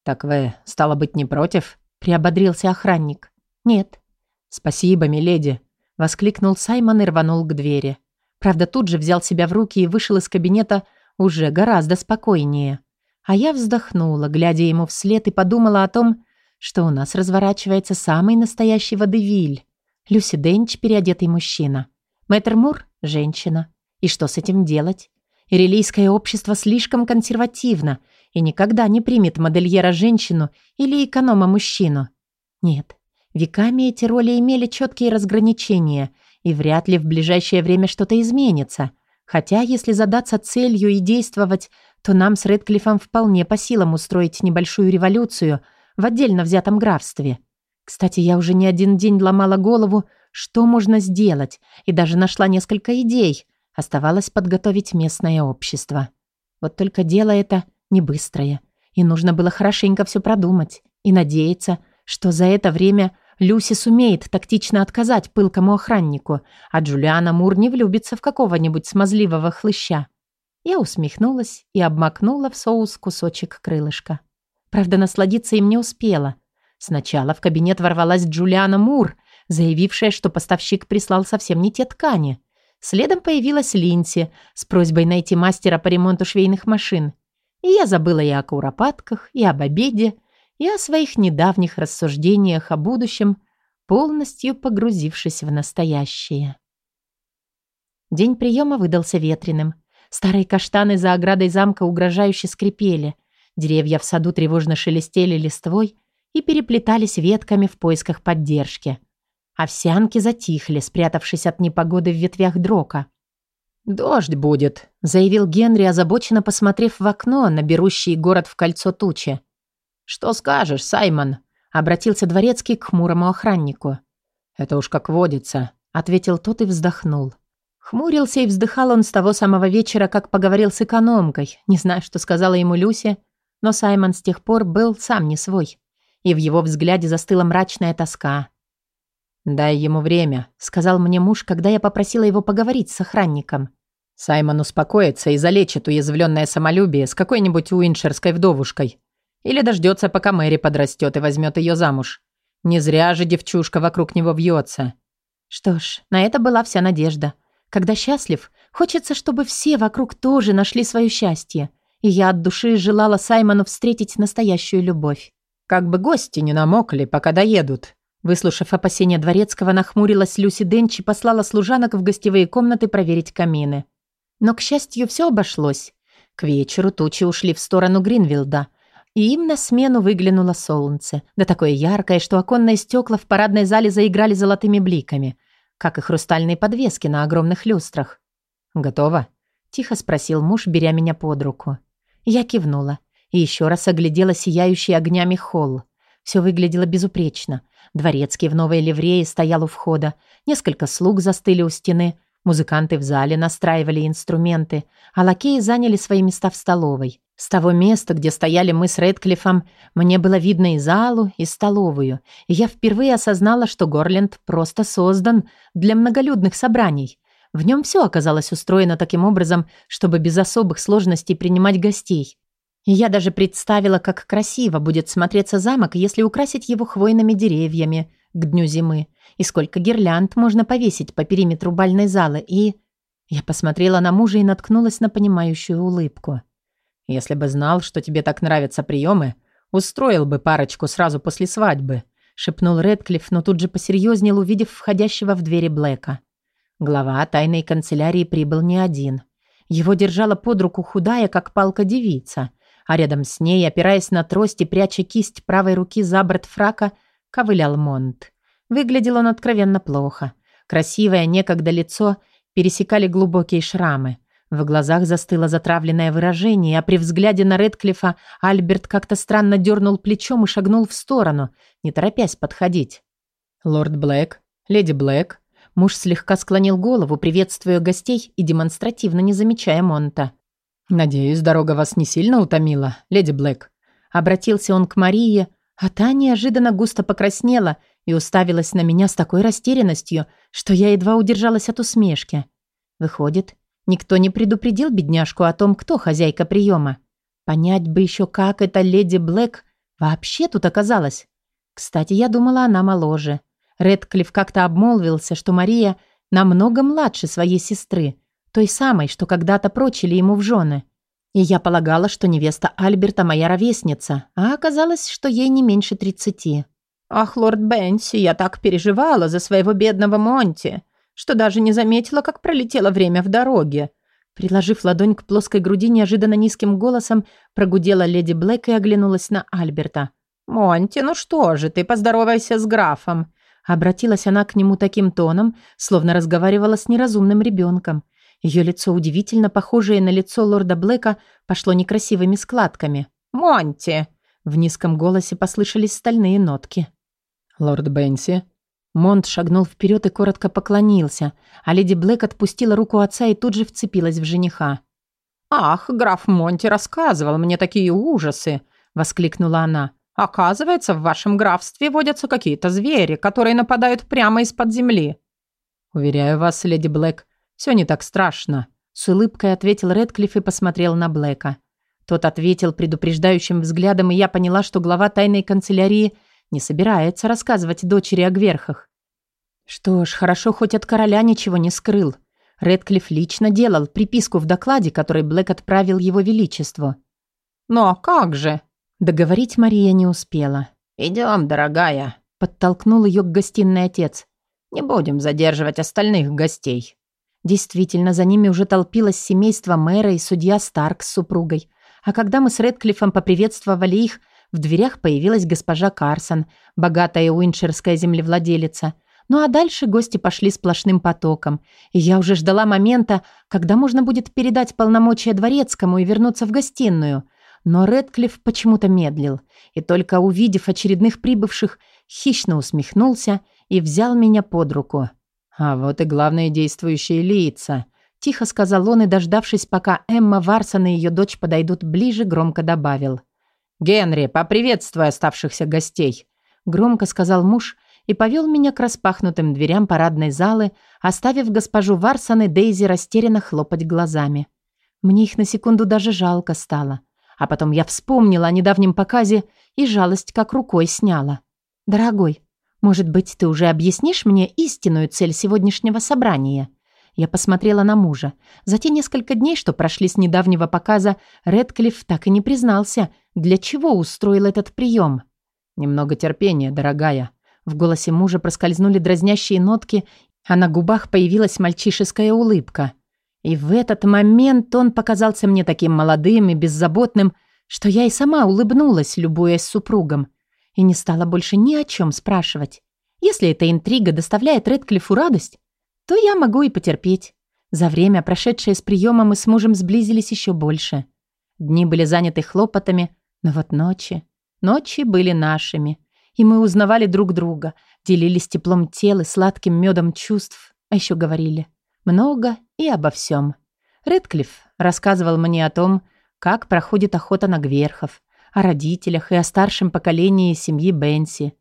«Так вы, стало быть, не против?» приободрился охранник. «Нет». «Спасибо, миледи», — воскликнул Саймон и рванул к двери. Правда, тут же взял себя в руки и вышел из кабинета уже гораздо спокойнее. А я вздохнула, глядя ему вслед, и подумала о том, что у нас разворачивается самый настоящий водевиль. Люси Денч – переодетый мужчина. Мэтр Мур – женщина. И что с этим делать? Ирелийское общество слишком консервативно и никогда не примет модельера-женщину или эконома-мужчину. Нет, веками эти роли имели четкие разграничения, и вряд ли в ближайшее время что-то изменится. Хотя, если задаться целью и действовать, то нам с Редклиффом вполне по силам устроить небольшую революцию в отдельно взятом графстве. Кстати, я уже не один день ломала голову, что можно сделать, и даже нашла несколько идей. Оставалось подготовить местное общество. Вот только дело это не быстрое, и нужно было хорошенько все продумать и надеяться, что за это время Люси сумеет тактично отказать пылкому охраннику, а Джулиана Мур не влюбится в какого-нибудь смазливого хлыща. Я усмехнулась и обмакнула в соус кусочек крылышка. Правда, насладиться им не успела. Сначала в кабинет ворвалась Джулиана Мур, заявившая, что поставщик прислал совсем не те ткани. Следом появилась Линси с просьбой найти мастера по ремонту швейных машин. И я забыла и о куропатках, и об обеде, и о своих недавних рассуждениях о будущем, полностью погрузившись в настоящее. День приема выдался ветреным. Старые каштаны за оградой замка угрожающе скрипели. Деревья в саду тревожно шелестели листвой и переплетались ветками в поисках поддержки. Овсянки затихли, спрятавшись от непогоды в ветвях дрока. «Дождь будет», — заявил Генри, озабоченно посмотрев в окно на берущий город в кольцо тучи. «Что скажешь, Саймон?» — обратился дворецкий к хмурому охраннику. «Это уж как водится», — ответил тот и вздохнул. Хмурился и вздыхал он с того самого вечера, как поговорил с экономкой. Не знаю, что сказала ему Люся, но Саймон с тех пор был сам не свой. И в его взгляде застыла мрачная тоска. «Дай ему время», — сказал мне муж, когда я попросила его поговорить с охранником. «Саймон успокоится и залечит уязвленное самолюбие с какой-нибудь уиншерской вдовушкой. Или дождется, пока Мэри подрастет и возьмет ее замуж. Не зря же девчушка вокруг него вьется». Что ж, на это была вся надежда. Когда счастлив, хочется, чтобы все вокруг тоже нашли свое счастье. И я от души желала Саймону встретить настоящую любовь. Как бы гости не намокли, пока доедут. Выслушав опасения дворецкого, нахмурилась Люси Денч и послала служанок в гостевые комнаты проверить камины. Но, к счастью, все обошлось. К вечеру тучи ушли в сторону Гринвилда, и им на смену выглянуло солнце, да такое яркое, что оконные стекла в парадной зале заиграли золотыми бликами – как и хрустальные подвески на огромных люстрах. «Готово?» — тихо спросил муж, беря меня под руку. Я кивнула и еще раз оглядела сияющий огнями холл. Все выглядело безупречно. Дворецкий в новой ливрее стоял у входа. Несколько слуг застыли у стены. Музыканты в зале настраивали инструменты, а лакеи заняли свои места в столовой. С того места, где стояли мы с Редклиффом, мне было видно и залу, и столовую, и я впервые осознала, что Горленд просто создан для многолюдных собраний. В нем все оказалось устроено таким образом, чтобы без особых сложностей принимать гостей. И я даже представила, как красиво будет смотреться замок, если украсить его хвойными деревьями к дню зимы, и сколько гирлянд можно повесить по периметру бальной залы, и... Я посмотрела на мужа и наткнулась на понимающую улыбку. Если бы знал, что тебе так нравятся приемы, устроил бы парочку сразу после свадьбы», — шепнул Редклифф, но тут же посерьезнел, увидев входящего в двери Блэка. Глава тайной канцелярии прибыл не один. Его держала под руку худая, как палка девица, а рядом с ней, опираясь на трость и пряча кисть правой руки за борт фрака, ковылял Монт. Выглядел он откровенно плохо. Красивое некогда лицо пересекали глубокие шрамы — в глазах застыло затравленное выражение, а при взгляде на Редклифа Альберт как-то странно дернул плечом и шагнул в сторону, не торопясь подходить. «Лорд Блэк, леди Блэк». Муж слегка склонил голову, приветствуя гостей и демонстративно не замечая Монта. «Надеюсь, дорога вас не сильно утомила, леди Блэк». Обратился он к Марии, а та неожиданно густо покраснела и уставилась на меня с такой растерянностью, что я едва удержалась от усмешки. Выходит, Никто не предупредил бедняжку о том, кто хозяйка приема. Понять бы еще, как эта леди Блэк вообще тут оказалась. Кстати, я думала, она моложе. Редклифф как-то обмолвился, что Мария намного младше своей сестры, той самой, что когда-то прочили ему в жены. И я полагала, что невеста Альберта моя ровесница, а оказалось, что ей не меньше тридцати. «Ах, лорд Бенси, я так переживала за своего бедного Монти что даже не заметила, как пролетело время в дороге. Приложив ладонь к плоской груди, неожиданно низким голосом прогудела леди Блэк и оглянулась на Альберта. «Монти, ну что же, ты поздоровайся с графом». Обратилась она к нему таким тоном, словно разговаривала с неразумным ребенком. Ее лицо, удивительно похожее на лицо лорда Блэка, пошло некрасивыми складками. «Монти!» В низком голосе послышались стальные нотки. «Лорд Бенси», Монт шагнул вперед и коротко поклонился, а леди Блэк отпустила руку отца и тут же вцепилась в жениха. «Ах, граф Монти рассказывал мне такие ужасы!» — воскликнула она. «Оказывается, в вашем графстве водятся какие-то звери, которые нападают прямо из-под земли». «Уверяю вас, леди Блэк, все не так страшно», — с улыбкой ответил Редклифф и посмотрел на Блэка. Тот ответил предупреждающим взглядом, и я поняла, что глава тайной канцелярии — не собирается рассказывать дочери о гверхах. Что ж, хорошо, хоть от короля ничего не скрыл. Редклифф лично делал приписку в докладе, который Блэк отправил его величеству. «Но как же?» Договорить Мария не успела. «Идем, дорогая», — подтолкнул ее к гостиной отец. «Не будем задерживать остальных гостей». Действительно, за ними уже толпилось семейство мэра и судья Старк с супругой. А когда мы с Редклиффом поприветствовали их, в дверях появилась госпожа Карсон, богатая уиншерская землевладелица. Ну а дальше гости пошли сплошным потоком. И я уже ждала момента, когда можно будет передать полномочия дворецкому и вернуться в гостиную. Но Редклифф почему-то медлил. И только увидев очередных прибывших, хищно усмехнулся и взял меня под руку. «А вот и главные действующие лица», – тихо сказал он и, дождавшись, пока Эмма Варсон и ее дочь подойдут ближе, громко добавил – «Генри, поприветствуй оставшихся гостей», — громко сказал муж и повел меня к распахнутым дверям парадной залы, оставив госпожу Варсон и Дейзи растерянно хлопать глазами. Мне их на секунду даже жалко стало. А потом я вспомнила о недавнем показе и жалость как рукой сняла. «Дорогой, может быть, ты уже объяснишь мне истинную цель сегодняшнего собрания?» Я посмотрела на мужа. За те несколько дней, что прошли с недавнего показа, Редклифф так и не признался, для чего устроил этот прием. «Немного терпения, дорогая». В голосе мужа проскользнули дразнящие нотки, а на губах появилась мальчишеская улыбка. И в этот момент он показался мне таким молодым и беззаботным, что я и сама улыбнулась, любуясь супругом, и не стала больше ни о чем спрашивать. Если эта интрига доставляет Редклифу радость, то я могу и потерпеть. За время, прошедшее с приемом, мы с мужем сблизились еще больше. Дни были заняты хлопотами, но вот ночи... Ночи были нашими, и мы узнавали друг друга, делились теплом тел и сладким медом чувств, а еще говорили много и обо всем. Редклифф рассказывал мне о том, как проходит охота на гверхов, о родителях и о старшем поколении семьи Бенси.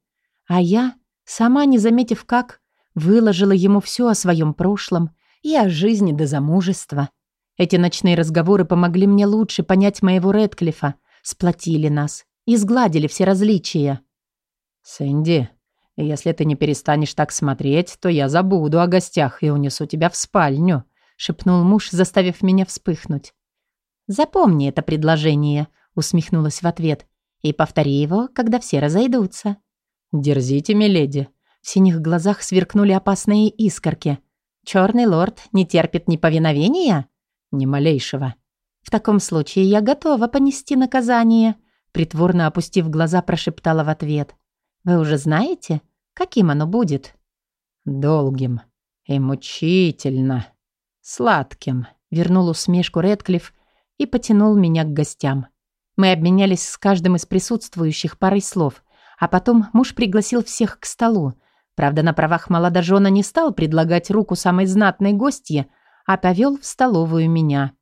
А я, сама не заметив как, выложила ему все о своем прошлом и о жизни до замужества. Эти ночные разговоры помогли мне лучше понять моего Редклифа, сплотили нас и сгладили все различия. «Сэнди, если ты не перестанешь так смотреть, то я забуду о гостях и унесу тебя в спальню», шепнул муж, заставив меня вспыхнуть. «Запомни это предложение», усмехнулась в ответ. «И повтори его, когда все разойдутся». «Дерзите, миледи». В синих глазах сверкнули опасные искорки. «Черный лорд не терпит неповиновения?» «Ни малейшего». «В таком случае я готова понести наказание», притворно опустив глаза, прошептала в ответ. «Вы уже знаете, каким оно будет?» «Долгим и мучительно сладким», вернул усмешку Редклифф и потянул меня к гостям. Мы обменялись с каждым из присутствующих парой слов, а потом муж пригласил всех к столу. Правда, на правах молодожена не стал предлагать руку самой знатной гостье, а повел в столовую меня.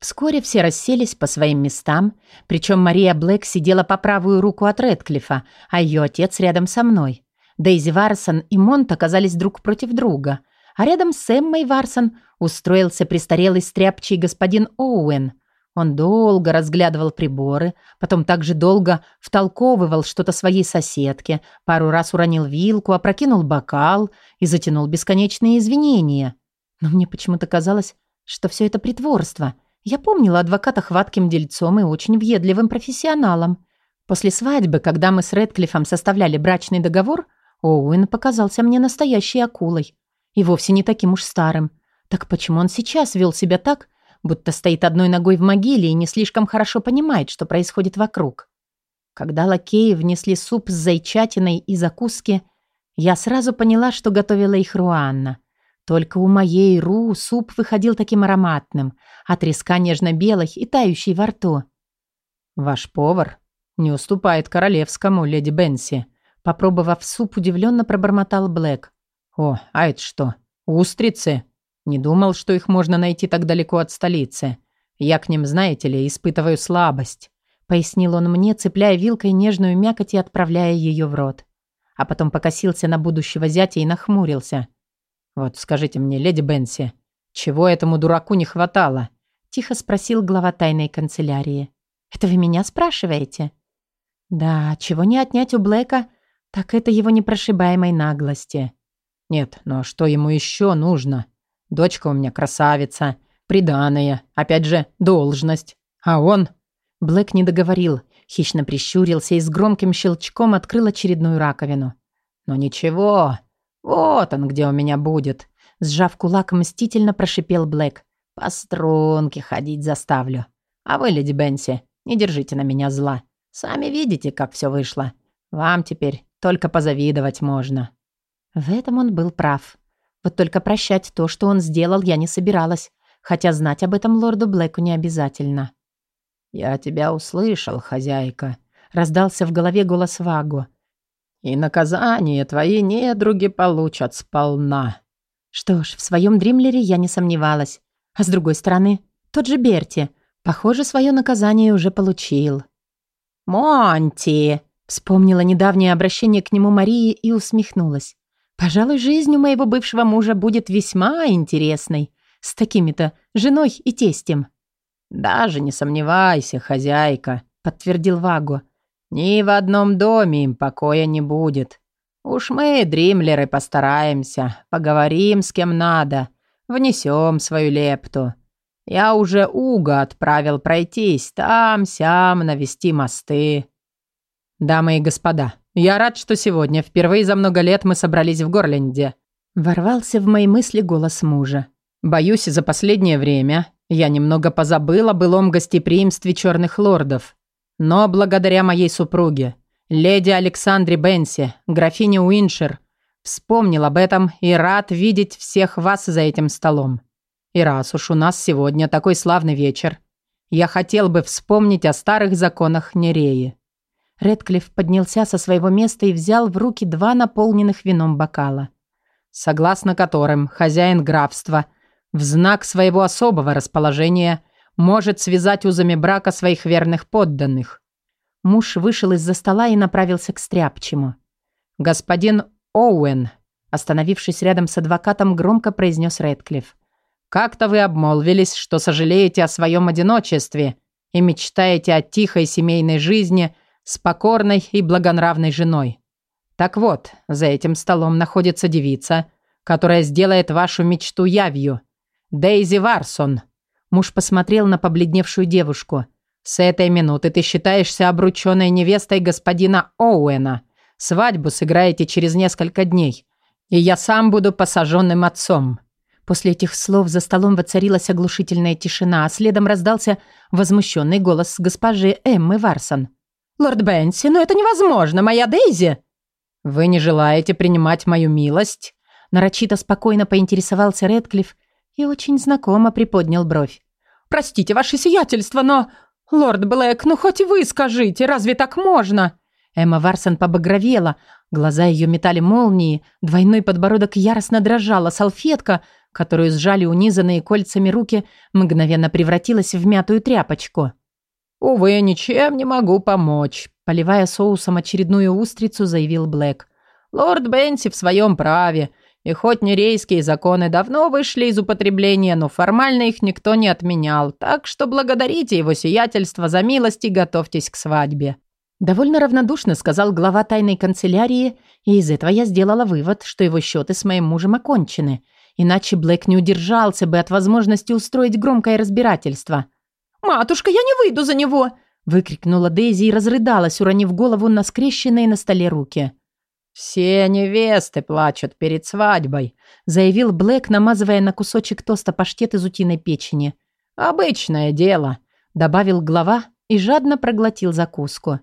Вскоре все расселись по своим местам, причем Мария Блэк сидела по правую руку от Редклифа, а ее отец рядом со мной. Дейзи Варсон и Монт оказались друг против друга, а рядом с Эммой Варсон устроился престарелый стряпчий господин Оуэн – он долго разглядывал приборы, потом также долго втолковывал что-то своей соседке, пару раз уронил вилку, опрокинул бокал и затянул бесконечные извинения. Но мне почему-то казалось, что все это притворство. Я помнила адвоката хватким дельцом и очень въедливым профессионалом. После свадьбы, когда мы с Редклиффом составляли брачный договор, Оуэн показался мне настоящей акулой. И вовсе не таким уж старым. Так почему он сейчас вел себя так, будто стоит одной ногой в могиле и не слишком хорошо понимает, что происходит вокруг. Когда лакеи внесли суп с зайчатиной и закуски, я сразу поняла, что готовила их Руанна. Только у моей Ру суп выходил таким ароматным, а треска нежно-белой и тающей во рту. «Ваш повар не уступает королевскому, леди Бенси», попробовав суп, удивленно пробормотал Блэк. «О, а это что, устрицы?» Не думал, что их можно найти так далеко от столицы. Я к ним, знаете ли, испытываю слабость», — пояснил он мне, цепляя вилкой нежную мякоть и отправляя ее в рот. А потом покосился на будущего зятя и нахмурился. «Вот скажите мне, леди Бенси, чего этому дураку не хватало?» — тихо спросил глава тайной канцелярии. «Это вы меня спрашиваете?» «Да, чего не отнять у Блэка, так это его непрошибаемой наглости». «Нет, но что ему еще нужно?» Дочка у меня красавица, приданая, опять же, должность. А он...» Блэк не договорил, хищно прищурился и с громким щелчком открыл очередную раковину. «Но ничего, вот он где у меня будет», сжав кулак, мстительно прошипел Блэк. «По струнке ходить заставлю. А вы, леди Бенси, не держите на меня зла. Сами видите, как все вышло. Вам теперь только позавидовать можно». В этом он был прав. Вот только прощать то, что он сделал, я не собиралась, хотя знать об этом лорду Блэку не обязательно. «Я тебя услышал, хозяйка», — раздался в голове голос Вагу. «И наказание твои недруги получат сполна». Что ж, в своем Дримлере я не сомневалась. А с другой стороны, тот же Берти, похоже, свое наказание уже получил. «Монти!» — вспомнила недавнее обращение к нему Марии и усмехнулась. Пожалуй, жизнь у моего бывшего мужа будет весьма интересной. С такими-то женой и тестем. «Даже не сомневайся, хозяйка», — подтвердил Вагу. «Ни в одном доме им покоя не будет. Уж мы, дримлеры, постараемся, поговорим с кем надо, внесем свою лепту. Я уже Уга отправил пройтись там-сям, навести мосты». «Дамы и господа, я рад, что сегодня, впервые за много лет, мы собрались в Горленде». Ворвался в мои мысли голос мужа. «Боюсь, за последнее время я немного позабыл о былом гостеприимстве черных лордов. Но благодаря моей супруге, леди Александре Бенси, графине Уиншер, вспомнил об этом и рад видеть всех вас за этим столом. И раз уж у нас сегодня такой славный вечер, я хотел бы вспомнить о старых законах Нереи». Редклифф поднялся со своего места и взял в руки два наполненных вином бокала. «Согласно которым хозяин графства в знак своего особого расположения может связать узами брака своих верных подданных». Муж вышел из-за стола и направился к стряпчему. «Господин Оуэн», остановившись рядом с адвокатом, громко произнес Редклифф. «Как-то вы обмолвились, что сожалеете о своем одиночестве и мечтаете о тихой семейной жизни с покорной и благонравной женой. Так вот, за этим столом находится девица, которая сделает вашу мечту явью. Дейзи Варсон». Муж посмотрел на побледневшую девушку. «С этой минуты ты считаешься обрученной невестой господина Оуэна». Свадьбу сыграете через несколько дней, и я сам буду посаженным отцом». После этих слов за столом воцарилась оглушительная тишина, а следом раздался возмущенный голос госпожи Эммы Варсон. «Лорд Бенси, но это невозможно, моя Дейзи!» «Вы не желаете принимать мою милость?» Нарочито спокойно поинтересовался Редклифф и очень знакомо приподнял бровь. «Простите, ваше сиятельство, но... Лорд Блэк, ну хоть вы скажите, разве так можно?» Эмма Варсон побагровела, глаза ее метали молнии, двойной подбородок яростно дрожал, а салфетка, которую сжали унизанные кольцами руки, мгновенно превратилась в мятую тряпочку. «Увы, ничем не могу помочь», – поливая соусом очередную устрицу, заявил Блэк. «Лорд Бенси в своем праве, и хоть нерейские законы давно вышли из употребления, но формально их никто не отменял, так что благодарите его сиятельство за милость и готовьтесь к свадьбе». Довольно равнодушно сказал глава тайной канцелярии, и из этого я сделала вывод, что его счеты с моим мужем окончены, иначе Блэк не удержался бы от возможности устроить громкое разбирательство. «Матушка, я не выйду за него!» выкрикнула Дейзи и разрыдалась, уронив голову на скрещенные на столе руки. «Все невесты плачут перед свадьбой», заявил Блэк, намазывая на кусочек тоста паштет из утиной печени. «Обычное дело», добавил глава и жадно проглотил закуску.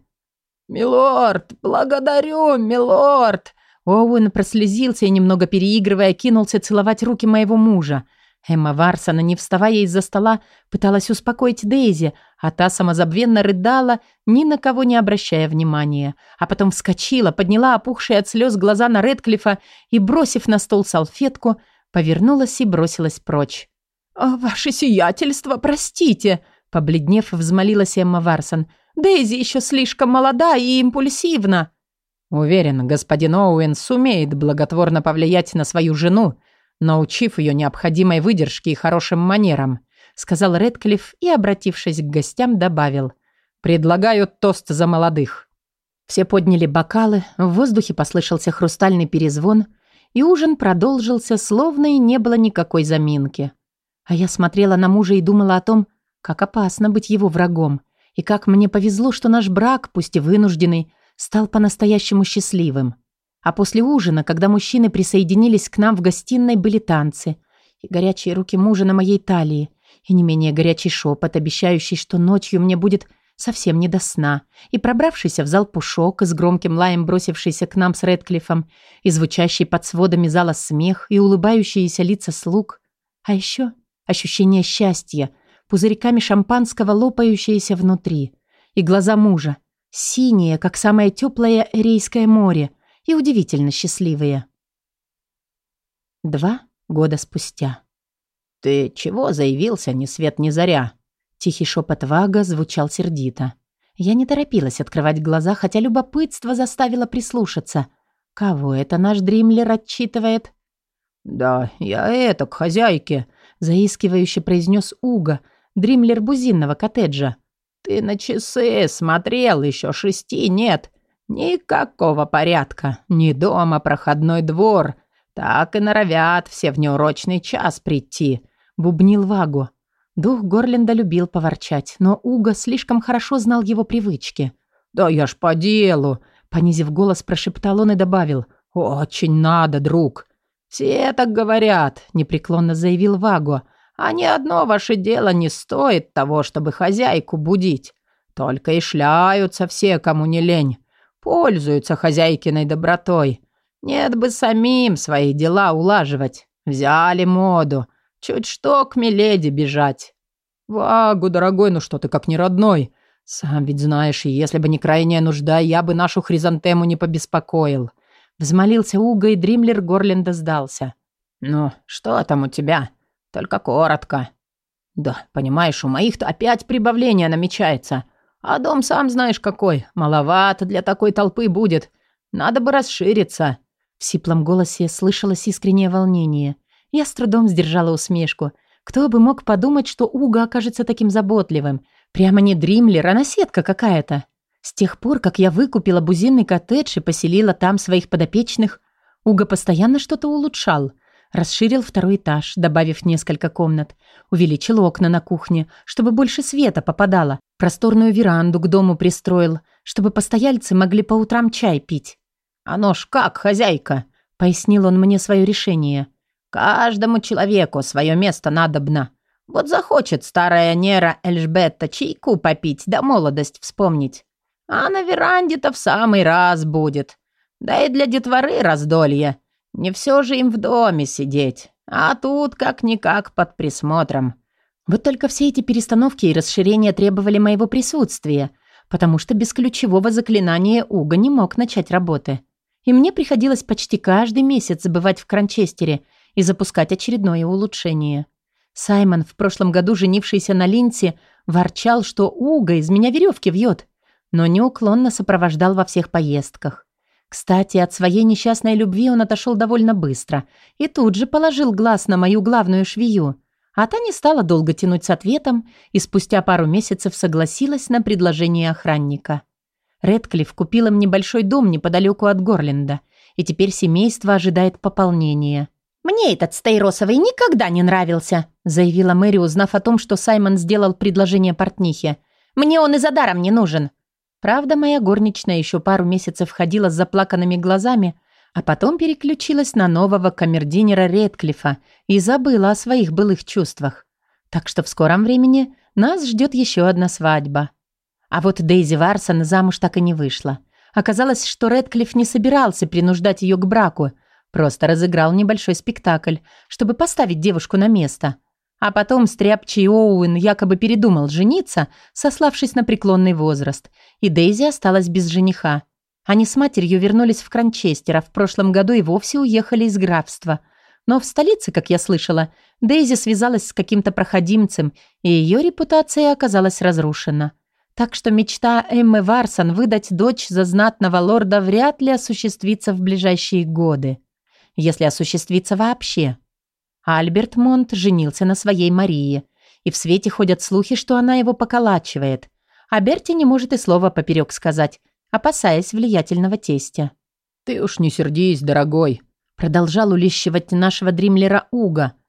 «Милорд, благодарю, милорд!» Оуэн прослезился и, немного переигрывая, кинулся целовать руки моего мужа. Эмма Варсона, не вставая из-за стола, пыталась успокоить Дейзи, а та самозабвенно рыдала, ни на кого не обращая внимания. А потом вскочила, подняла опухшие от слез глаза на Редклифа и, бросив на стол салфетку, повернулась и бросилась прочь. «Ваше сиятельство, простите!» Побледнев, взмолилась Эмма Варсон – Дейзи еще слишком молода и импульсивна». Уверен, господин Оуэн сумеет благотворно повлиять на свою жену, научив ее необходимой выдержке и хорошим манерам, сказал Редклифф и, обратившись к гостям, добавил. «Предлагаю тост за молодых». Все подняли бокалы, в воздухе послышался хрустальный перезвон, и ужин продолжился, словно и не было никакой заминки. А я смотрела на мужа и думала о том, как опасно быть его врагом, и как мне повезло, что наш брак, пусть и вынужденный, стал по-настоящему счастливым. А после ужина, когда мужчины присоединились к нам в гостиной, были танцы. И горячие руки мужа на моей талии. И не менее горячий шепот, обещающий, что ночью мне будет совсем не до сна. И пробравшийся в зал пушок, с громким лаем бросившийся к нам с Редклиффом, и звучащий под сводами зала смех, и улыбающиеся лица слуг. А еще ощущение счастья — пузырьками шампанского, лопающиеся внутри. И глаза мужа, синие, как самое теплое Эрейское море, и удивительно счастливые. Два года спустя. «Ты чего заявился ни свет ни заря?» Тихий шепот Вага звучал сердито. Я не торопилась открывать глаза, хотя любопытство заставило прислушаться. Кого это наш Дримлер отчитывает? «Да, я это, к хозяйке», — заискивающе произнес Уга, Дримлер бузинного коттеджа. «Ты на часы смотрел, еще шести нет. Никакого порядка. Ни дома, проходной двор. Так и норовят все в неурочный час прийти», — бубнил Вагу. Дух Горленда любил поворчать, но Уга слишком хорошо знал его привычки. «Да я ж по делу», — понизив голос, прошептал он и добавил. «Очень надо, друг». «Все так говорят», — непреклонно заявил Вагу а ни одно ваше дело не стоит того, чтобы хозяйку будить. Только и шляются все, кому не лень. Пользуются хозяйкиной добротой. Нет бы самим свои дела улаживать. Взяли моду. Чуть что к Миледи бежать. Вагу, дорогой, ну что ты как не родной. Сам ведь знаешь, если бы не крайняя нужда, я бы нашу хризантему не побеспокоил. Взмолился Уга, и Дримлер Горленда сдался. «Ну, что там у тебя? Только коротко». «Да, понимаешь, у моих-то опять прибавление намечается. А дом сам знаешь какой. Маловато для такой толпы будет. Надо бы расшириться». В сиплом голосе слышалось искреннее волнение. Я с трудом сдержала усмешку. Кто бы мог подумать, что Уга окажется таким заботливым. Прямо не Дримлер, а наседка какая-то. С тех пор, как я выкупила бузинный коттедж и поселила там своих подопечных, Уга постоянно что-то улучшал. Расширил второй этаж, добавив несколько комнат. Увеличил окна на кухне, чтобы больше света попадало. Просторную веранду к дому пристроил, чтобы постояльцы могли по утрам чай пить. «Оно ж как, хозяйка!» — пояснил он мне свое решение. «Каждому человеку свое место надобно. Вот захочет старая Нера Эльжбетта чайку попить да молодость вспомнить. А на веранде-то в самый раз будет. Да и для детворы раздолье. Не все же им в доме сидеть. А тут как-никак под присмотром. Вот только все эти перестановки и расширения требовали моего присутствия, потому что без ключевого заклинания Уга не мог начать работы и мне приходилось почти каждый месяц забывать в Кранчестере и запускать очередное улучшение. Саймон, в прошлом году женившийся на Линси, ворчал, что Уга из меня веревки вьет, но неуклонно сопровождал во всех поездках. Кстати, от своей несчастной любви он отошел довольно быстро и тут же положил глаз на мою главную швею, а та не стала долго тянуть с ответом и спустя пару месяцев согласилась на предложение охранника. Редклифф купил им небольшой дом неподалеку от Горленда, и теперь семейство ожидает пополнения. «Мне этот Стейросовый никогда не нравился», заявила Мэри, узнав о том, что Саймон сделал предложение портнихе. «Мне он и за даром не нужен». Правда, моя горничная еще пару месяцев ходила с заплаканными глазами, а потом переключилась на нового камердинера Редклифа и забыла о своих былых чувствах. Так что в скором времени нас ждет еще одна свадьба. А вот Дейзи Варсон замуж так и не вышла. Оказалось, что Редклифф не собирался принуждать ее к браку, просто разыграл небольшой спектакль, чтобы поставить девушку на место. А потом стряпчий Оуэн якобы передумал жениться, сославшись на преклонный возраст, и Дейзи осталась без жениха. Они с матерью вернулись в Кранчестер, а в прошлом году и вовсе уехали из графства. Но в столице, как я слышала, Дейзи связалась с каким-то проходимцем, и ее репутация оказалась разрушена. Так что мечта Эммы Варсон выдать дочь за знатного лорда вряд ли осуществится в ближайшие годы. Если осуществится вообще. Альберт Монт женился на своей Марии, и в свете ходят слухи, что она его поколачивает. А Берти не может и слова поперек сказать, опасаясь влиятельного тестя. «Ты уж не сердись, дорогой», — продолжал улещивать нашего дримлера Уга —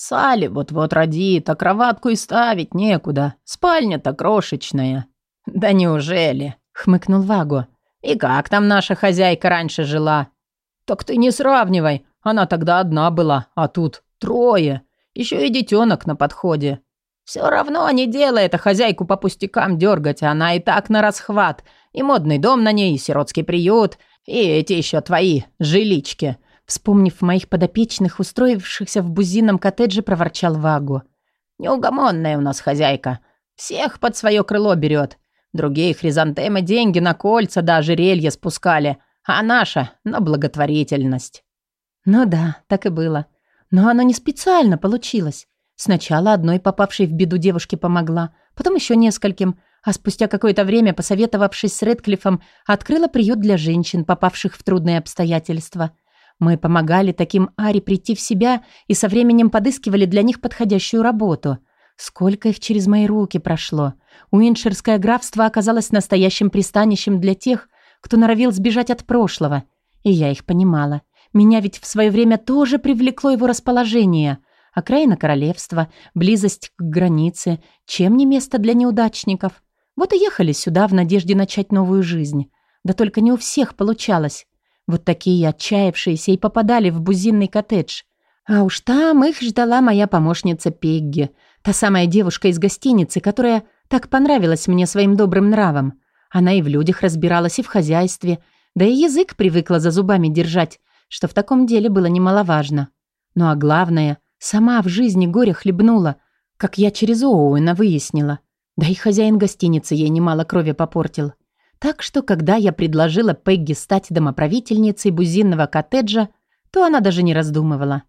Салли вот-вот родит, а кроватку и ставить некуда. Спальня-то крошечная». «Да неужели?» — хмыкнул Ваго. «И как там наша хозяйка раньше жила?» «Так ты не сравнивай. Она тогда одна была, а тут трое. Еще и детенок на подходе. Все равно не делай это хозяйку по пустякам дергать, она и так на расхват. И модный дом на ней, и сиротский приют, и эти еще твои жилички. Вспомнив моих подопечных, устроившихся в бузином коттедже, проворчал Вагу. «Неугомонная у нас хозяйка. Всех под свое крыло берет. Другие хризантемы деньги на кольца да ожерелья спускали, а наша — на благотворительность». Ну да, так и было. Но оно не специально получилось. Сначала одной попавшей в беду девушке помогла, потом еще нескольким, а спустя какое-то время, посоветовавшись с Редклиффом, открыла приют для женщин, попавших в трудные обстоятельства — мы помогали таким Ари прийти в себя и со временем подыскивали для них подходящую работу. Сколько их через мои руки прошло. Уинширское графство оказалось настоящим пристанищем для тех, кто норовил сбежать от прошлого. И я их понимала. Меня ведь в свое время тоже привлекло его расположение. Окраина королевства, близость к границе. Чем не место для неудачников? Вот и ехали сюда в надежде начать новую жизнь. Да только не у всех получалось. Вот такие отчаявшиеся и попадали в бузинный коттедж. А уж там их ждала моя помощница Пегги, та самая девушка из гостиницы, которая так понравилась мне своим добрым нравом. Она и в людях разбиралась, и в хозяйстве. Да и язык привыкла за зубами держать, что в таком деле было немаловажно. Ну а главное, сама в жизни горе хлебнула, как я через Оуэна выяснила. Да и хозяин гостиницы ей немало крови попортил. Так что, когда я предложила Пегги стать домоправительницей бузинного коттеджа, то она даже не раздумывала.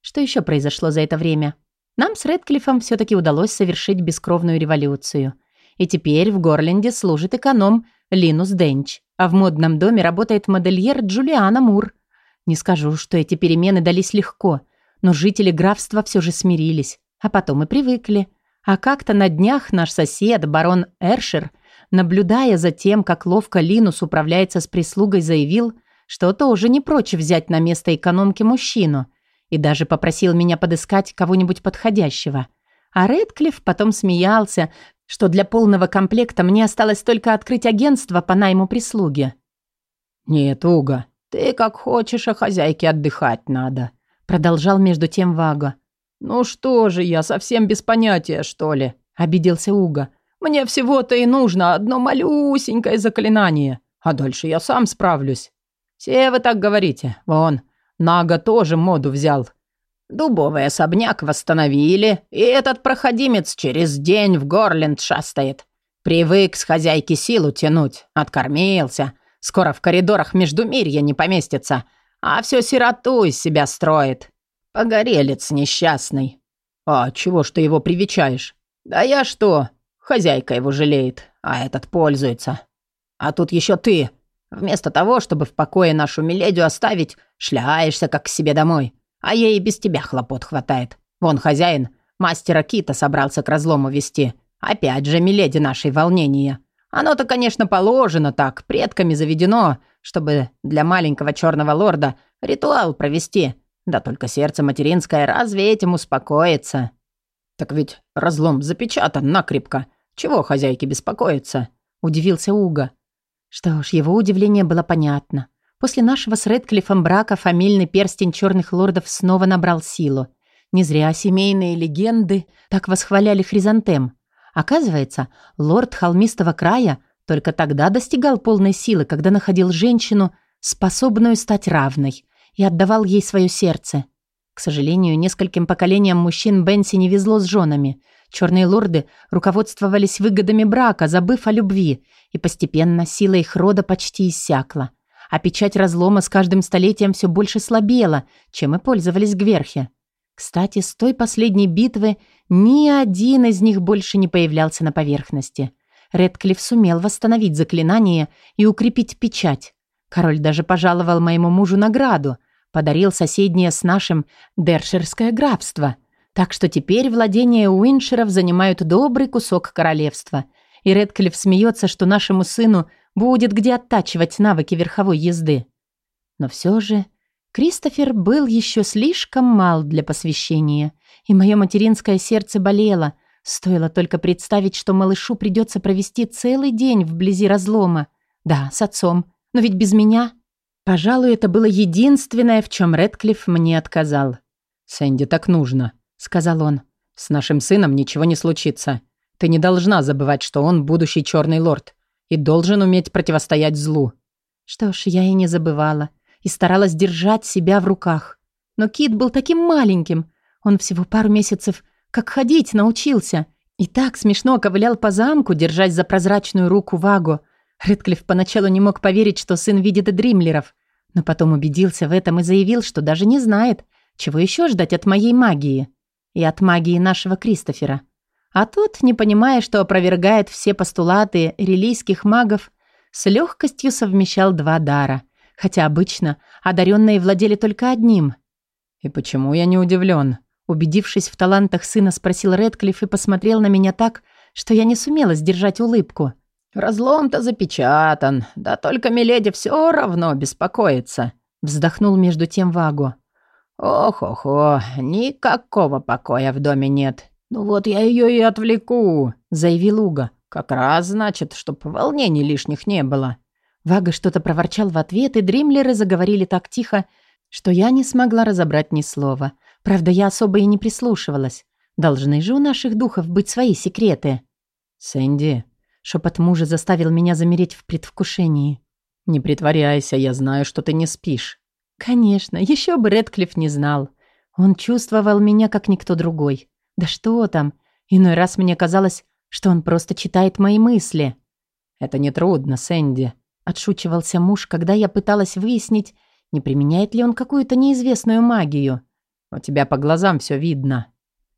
Что еще произошло за это время? Нам с Редклиффом все-таки удалось совершить бескровную революцию. И теперь в Горленде служит эконом Линус Денч, а в модном доме работает модельер Джулиана Мур. Не скажу, что эти перемены дались легко, но жители графства все же смирились, а потом и привыкли. А как-то на днях наш сосед, барон Эршер, наблюдая за тем, как ловко Линус управляется с прислугой, заявил, что тоже не прочь взять на место экономки мужчину – и даже попросил меня подыскать кого-нибудь подходящего. А Редклифф потом смеялся, что для полного комплекта мне осталось только открыть агентство по найму прислуги. «Нет, Уга, ты как хочешь, а хозяйке отдыхать надо», продолжал между тем Вага. «Ну что же, я совсем без понятия, что ли?» обиделся Уга. «Мне всего-то и нужно одно малюсенькое заклинание, а дальше я сам справлюсь». «Все вы так говорите. Вон, Нага тоже моду взял. Дубовый особняк восстановили, и этот проходимец через день в Горленд шастает. Привык с хозяйки силу тянуть, откормился. Скоро в коридорах между мирья не поместится, а все сироту из себя строит. Погорелец несчастный. А чего ж ты его привечаешь? Да я что? Хозяйка его жалеет, а этот пользуется. А тут еще ты. Вместо того, чтобы в покое нашу миледию оставить, шляешься как к себе домой. А ей и без тебя хлопот хватает. Вон хозяин, мастера Кита собрался к разлому вести. Опять же, миледи нашей волнения. Оно-то, конечно, положено так, предками заведено, чтобы для маленького черного лорда ритуал провести. Да только сердце материнское разве этим успокоится? Так ведь разлом запечатан накрепко. Чего хозяйке беспокоиться? Удивился Уга. Что ж, его удивление было понятно. После нашего с Редклиффом брака фамильный перстень черных лордов снова набрал силу. Не зря семейные легенды так восхваляли хризантем. Оказывается, лорд холмистого края только тогда достигал полной силы, когда находил женщину, способную стать равной, и отдавал ей свое сердце. К сожалению, нескольким поколениям мужчин Бенси не везло с женами. Черные лорды руководствовались выгодами брака, забыв о любви, и постепенно сила их рода почти иссякла. А печать разлома с каждым столетием все больше слабела, чем и пользовались гверхи. Кстати, с той последней битвы ни один из них больше не появлялся на поверхности. Редклифф сумел восстановить заклинание и укрепить печать. Король даже пожаловал моему мужу награду, подарил соседнее с нашим Дершерское графство. Так что теперь владения Уиншеров занимают добрый кусок королевства – и Редклифф смеется, что нашему сыну будет где оттачивать навыки верховой езды. Но все же Кристофер был еще слишком мал для посвящения, и мое материнское сердце болело, стоило только представить, что малышу придется провести целый день вблизи разлома. Да, с отцом, но ведь без меня. Пожалуй, это было единственное, в чем Редклифф мне отказал. «Сэнди, так нужно», — сказал он. «С нашим сыном ничего не случится. Ты не должна забывать, что он будущий черный лорд и должен уметь противостоять злу. Что ж, я и не забывала. И старалась держать себя в руках. Но Кит был таким маленьким. Он всего пару месяцев как ходить научился. И так смешно ковылял по замку, держась за прозрачную руку Вагу. Редклифф поначалу не мог поверить, что сын видит дримлеров. Но потом убедился в этом и заявил, что даже не знает, чего еще ждать от моей магии. И от магии нашего Кристофера. А тот, не понимая, что опровергает все постулаты релийских магов, с легкостью совмещал два дара, хотя обычно одаренные владели только одним. «И почему я не удивлен?» Убедившись в талантах сына, спросил Редклифф и посмотрел на меня так, что я не сумела сдержать улыбку. «Разлом-то запечатан, да только Миледи все равно беспокоится», вздохнул между тем Вагу. «Ох-охо, никакого покоя в доме нет. «Ну вот я ее и отвлеку», — заявил Уга. «Как раз, значит, чтоб волнений лишних не было». Вага что-то проворчал в ответ, и дримлеры заговорили так тихо, что я не смогла разобрать ни слова. Правда, я особо и не прислушивалась. Должны же у наших духов быть свои секреты. «Сэнди», — шепот мужа заставил меня замереть в предвкушении. «Не притворяйся, я знаю, что ты не спишь». Конечно, еще бы Редклифф не знал. Он чувствовал меня, как никто другой. Да что там, иной раз мне казалось, что он просто читает мои мысли. «Это нетрудно, Сэнди», — отшучивался муж, когда я пыталась выяснить, не применяет ли он какую-то неизвестную магию. «У тебя по глазам все видно».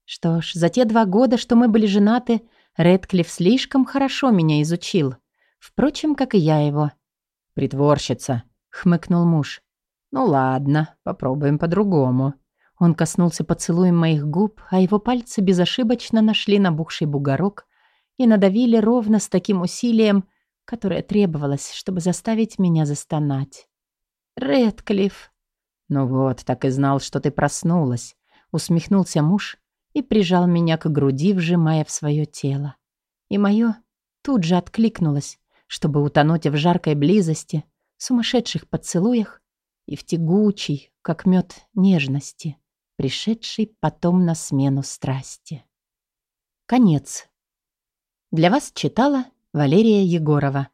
Что ж, за те два года, что мы были женаты, Редклифф слишком хорошо меня изучил. Впрочем, как и я его. «Притворщица», — хмыкнул муж. «Ну ладно, попробуем по-другому». Он коснулся поцелуем моих губ, а его пальцы безошибочно нашли набухший бугорок и надавили ровно с таким усилием, которое требовалось, чтобы заставить меня застонать. «Редклифф!» «Ну вот, так и знал, что ты проснулась», — усмехнулся муж и прижал меня к груди, вжимая в свое тело. И мое тут же откликнулось, чтобы утонуть в жаркой близости, сумасшедших поцелуях и в тягучей, как мед, нежности, пришедшей потом на смену страсти. Конец. Для вас читала Валерия Егорова.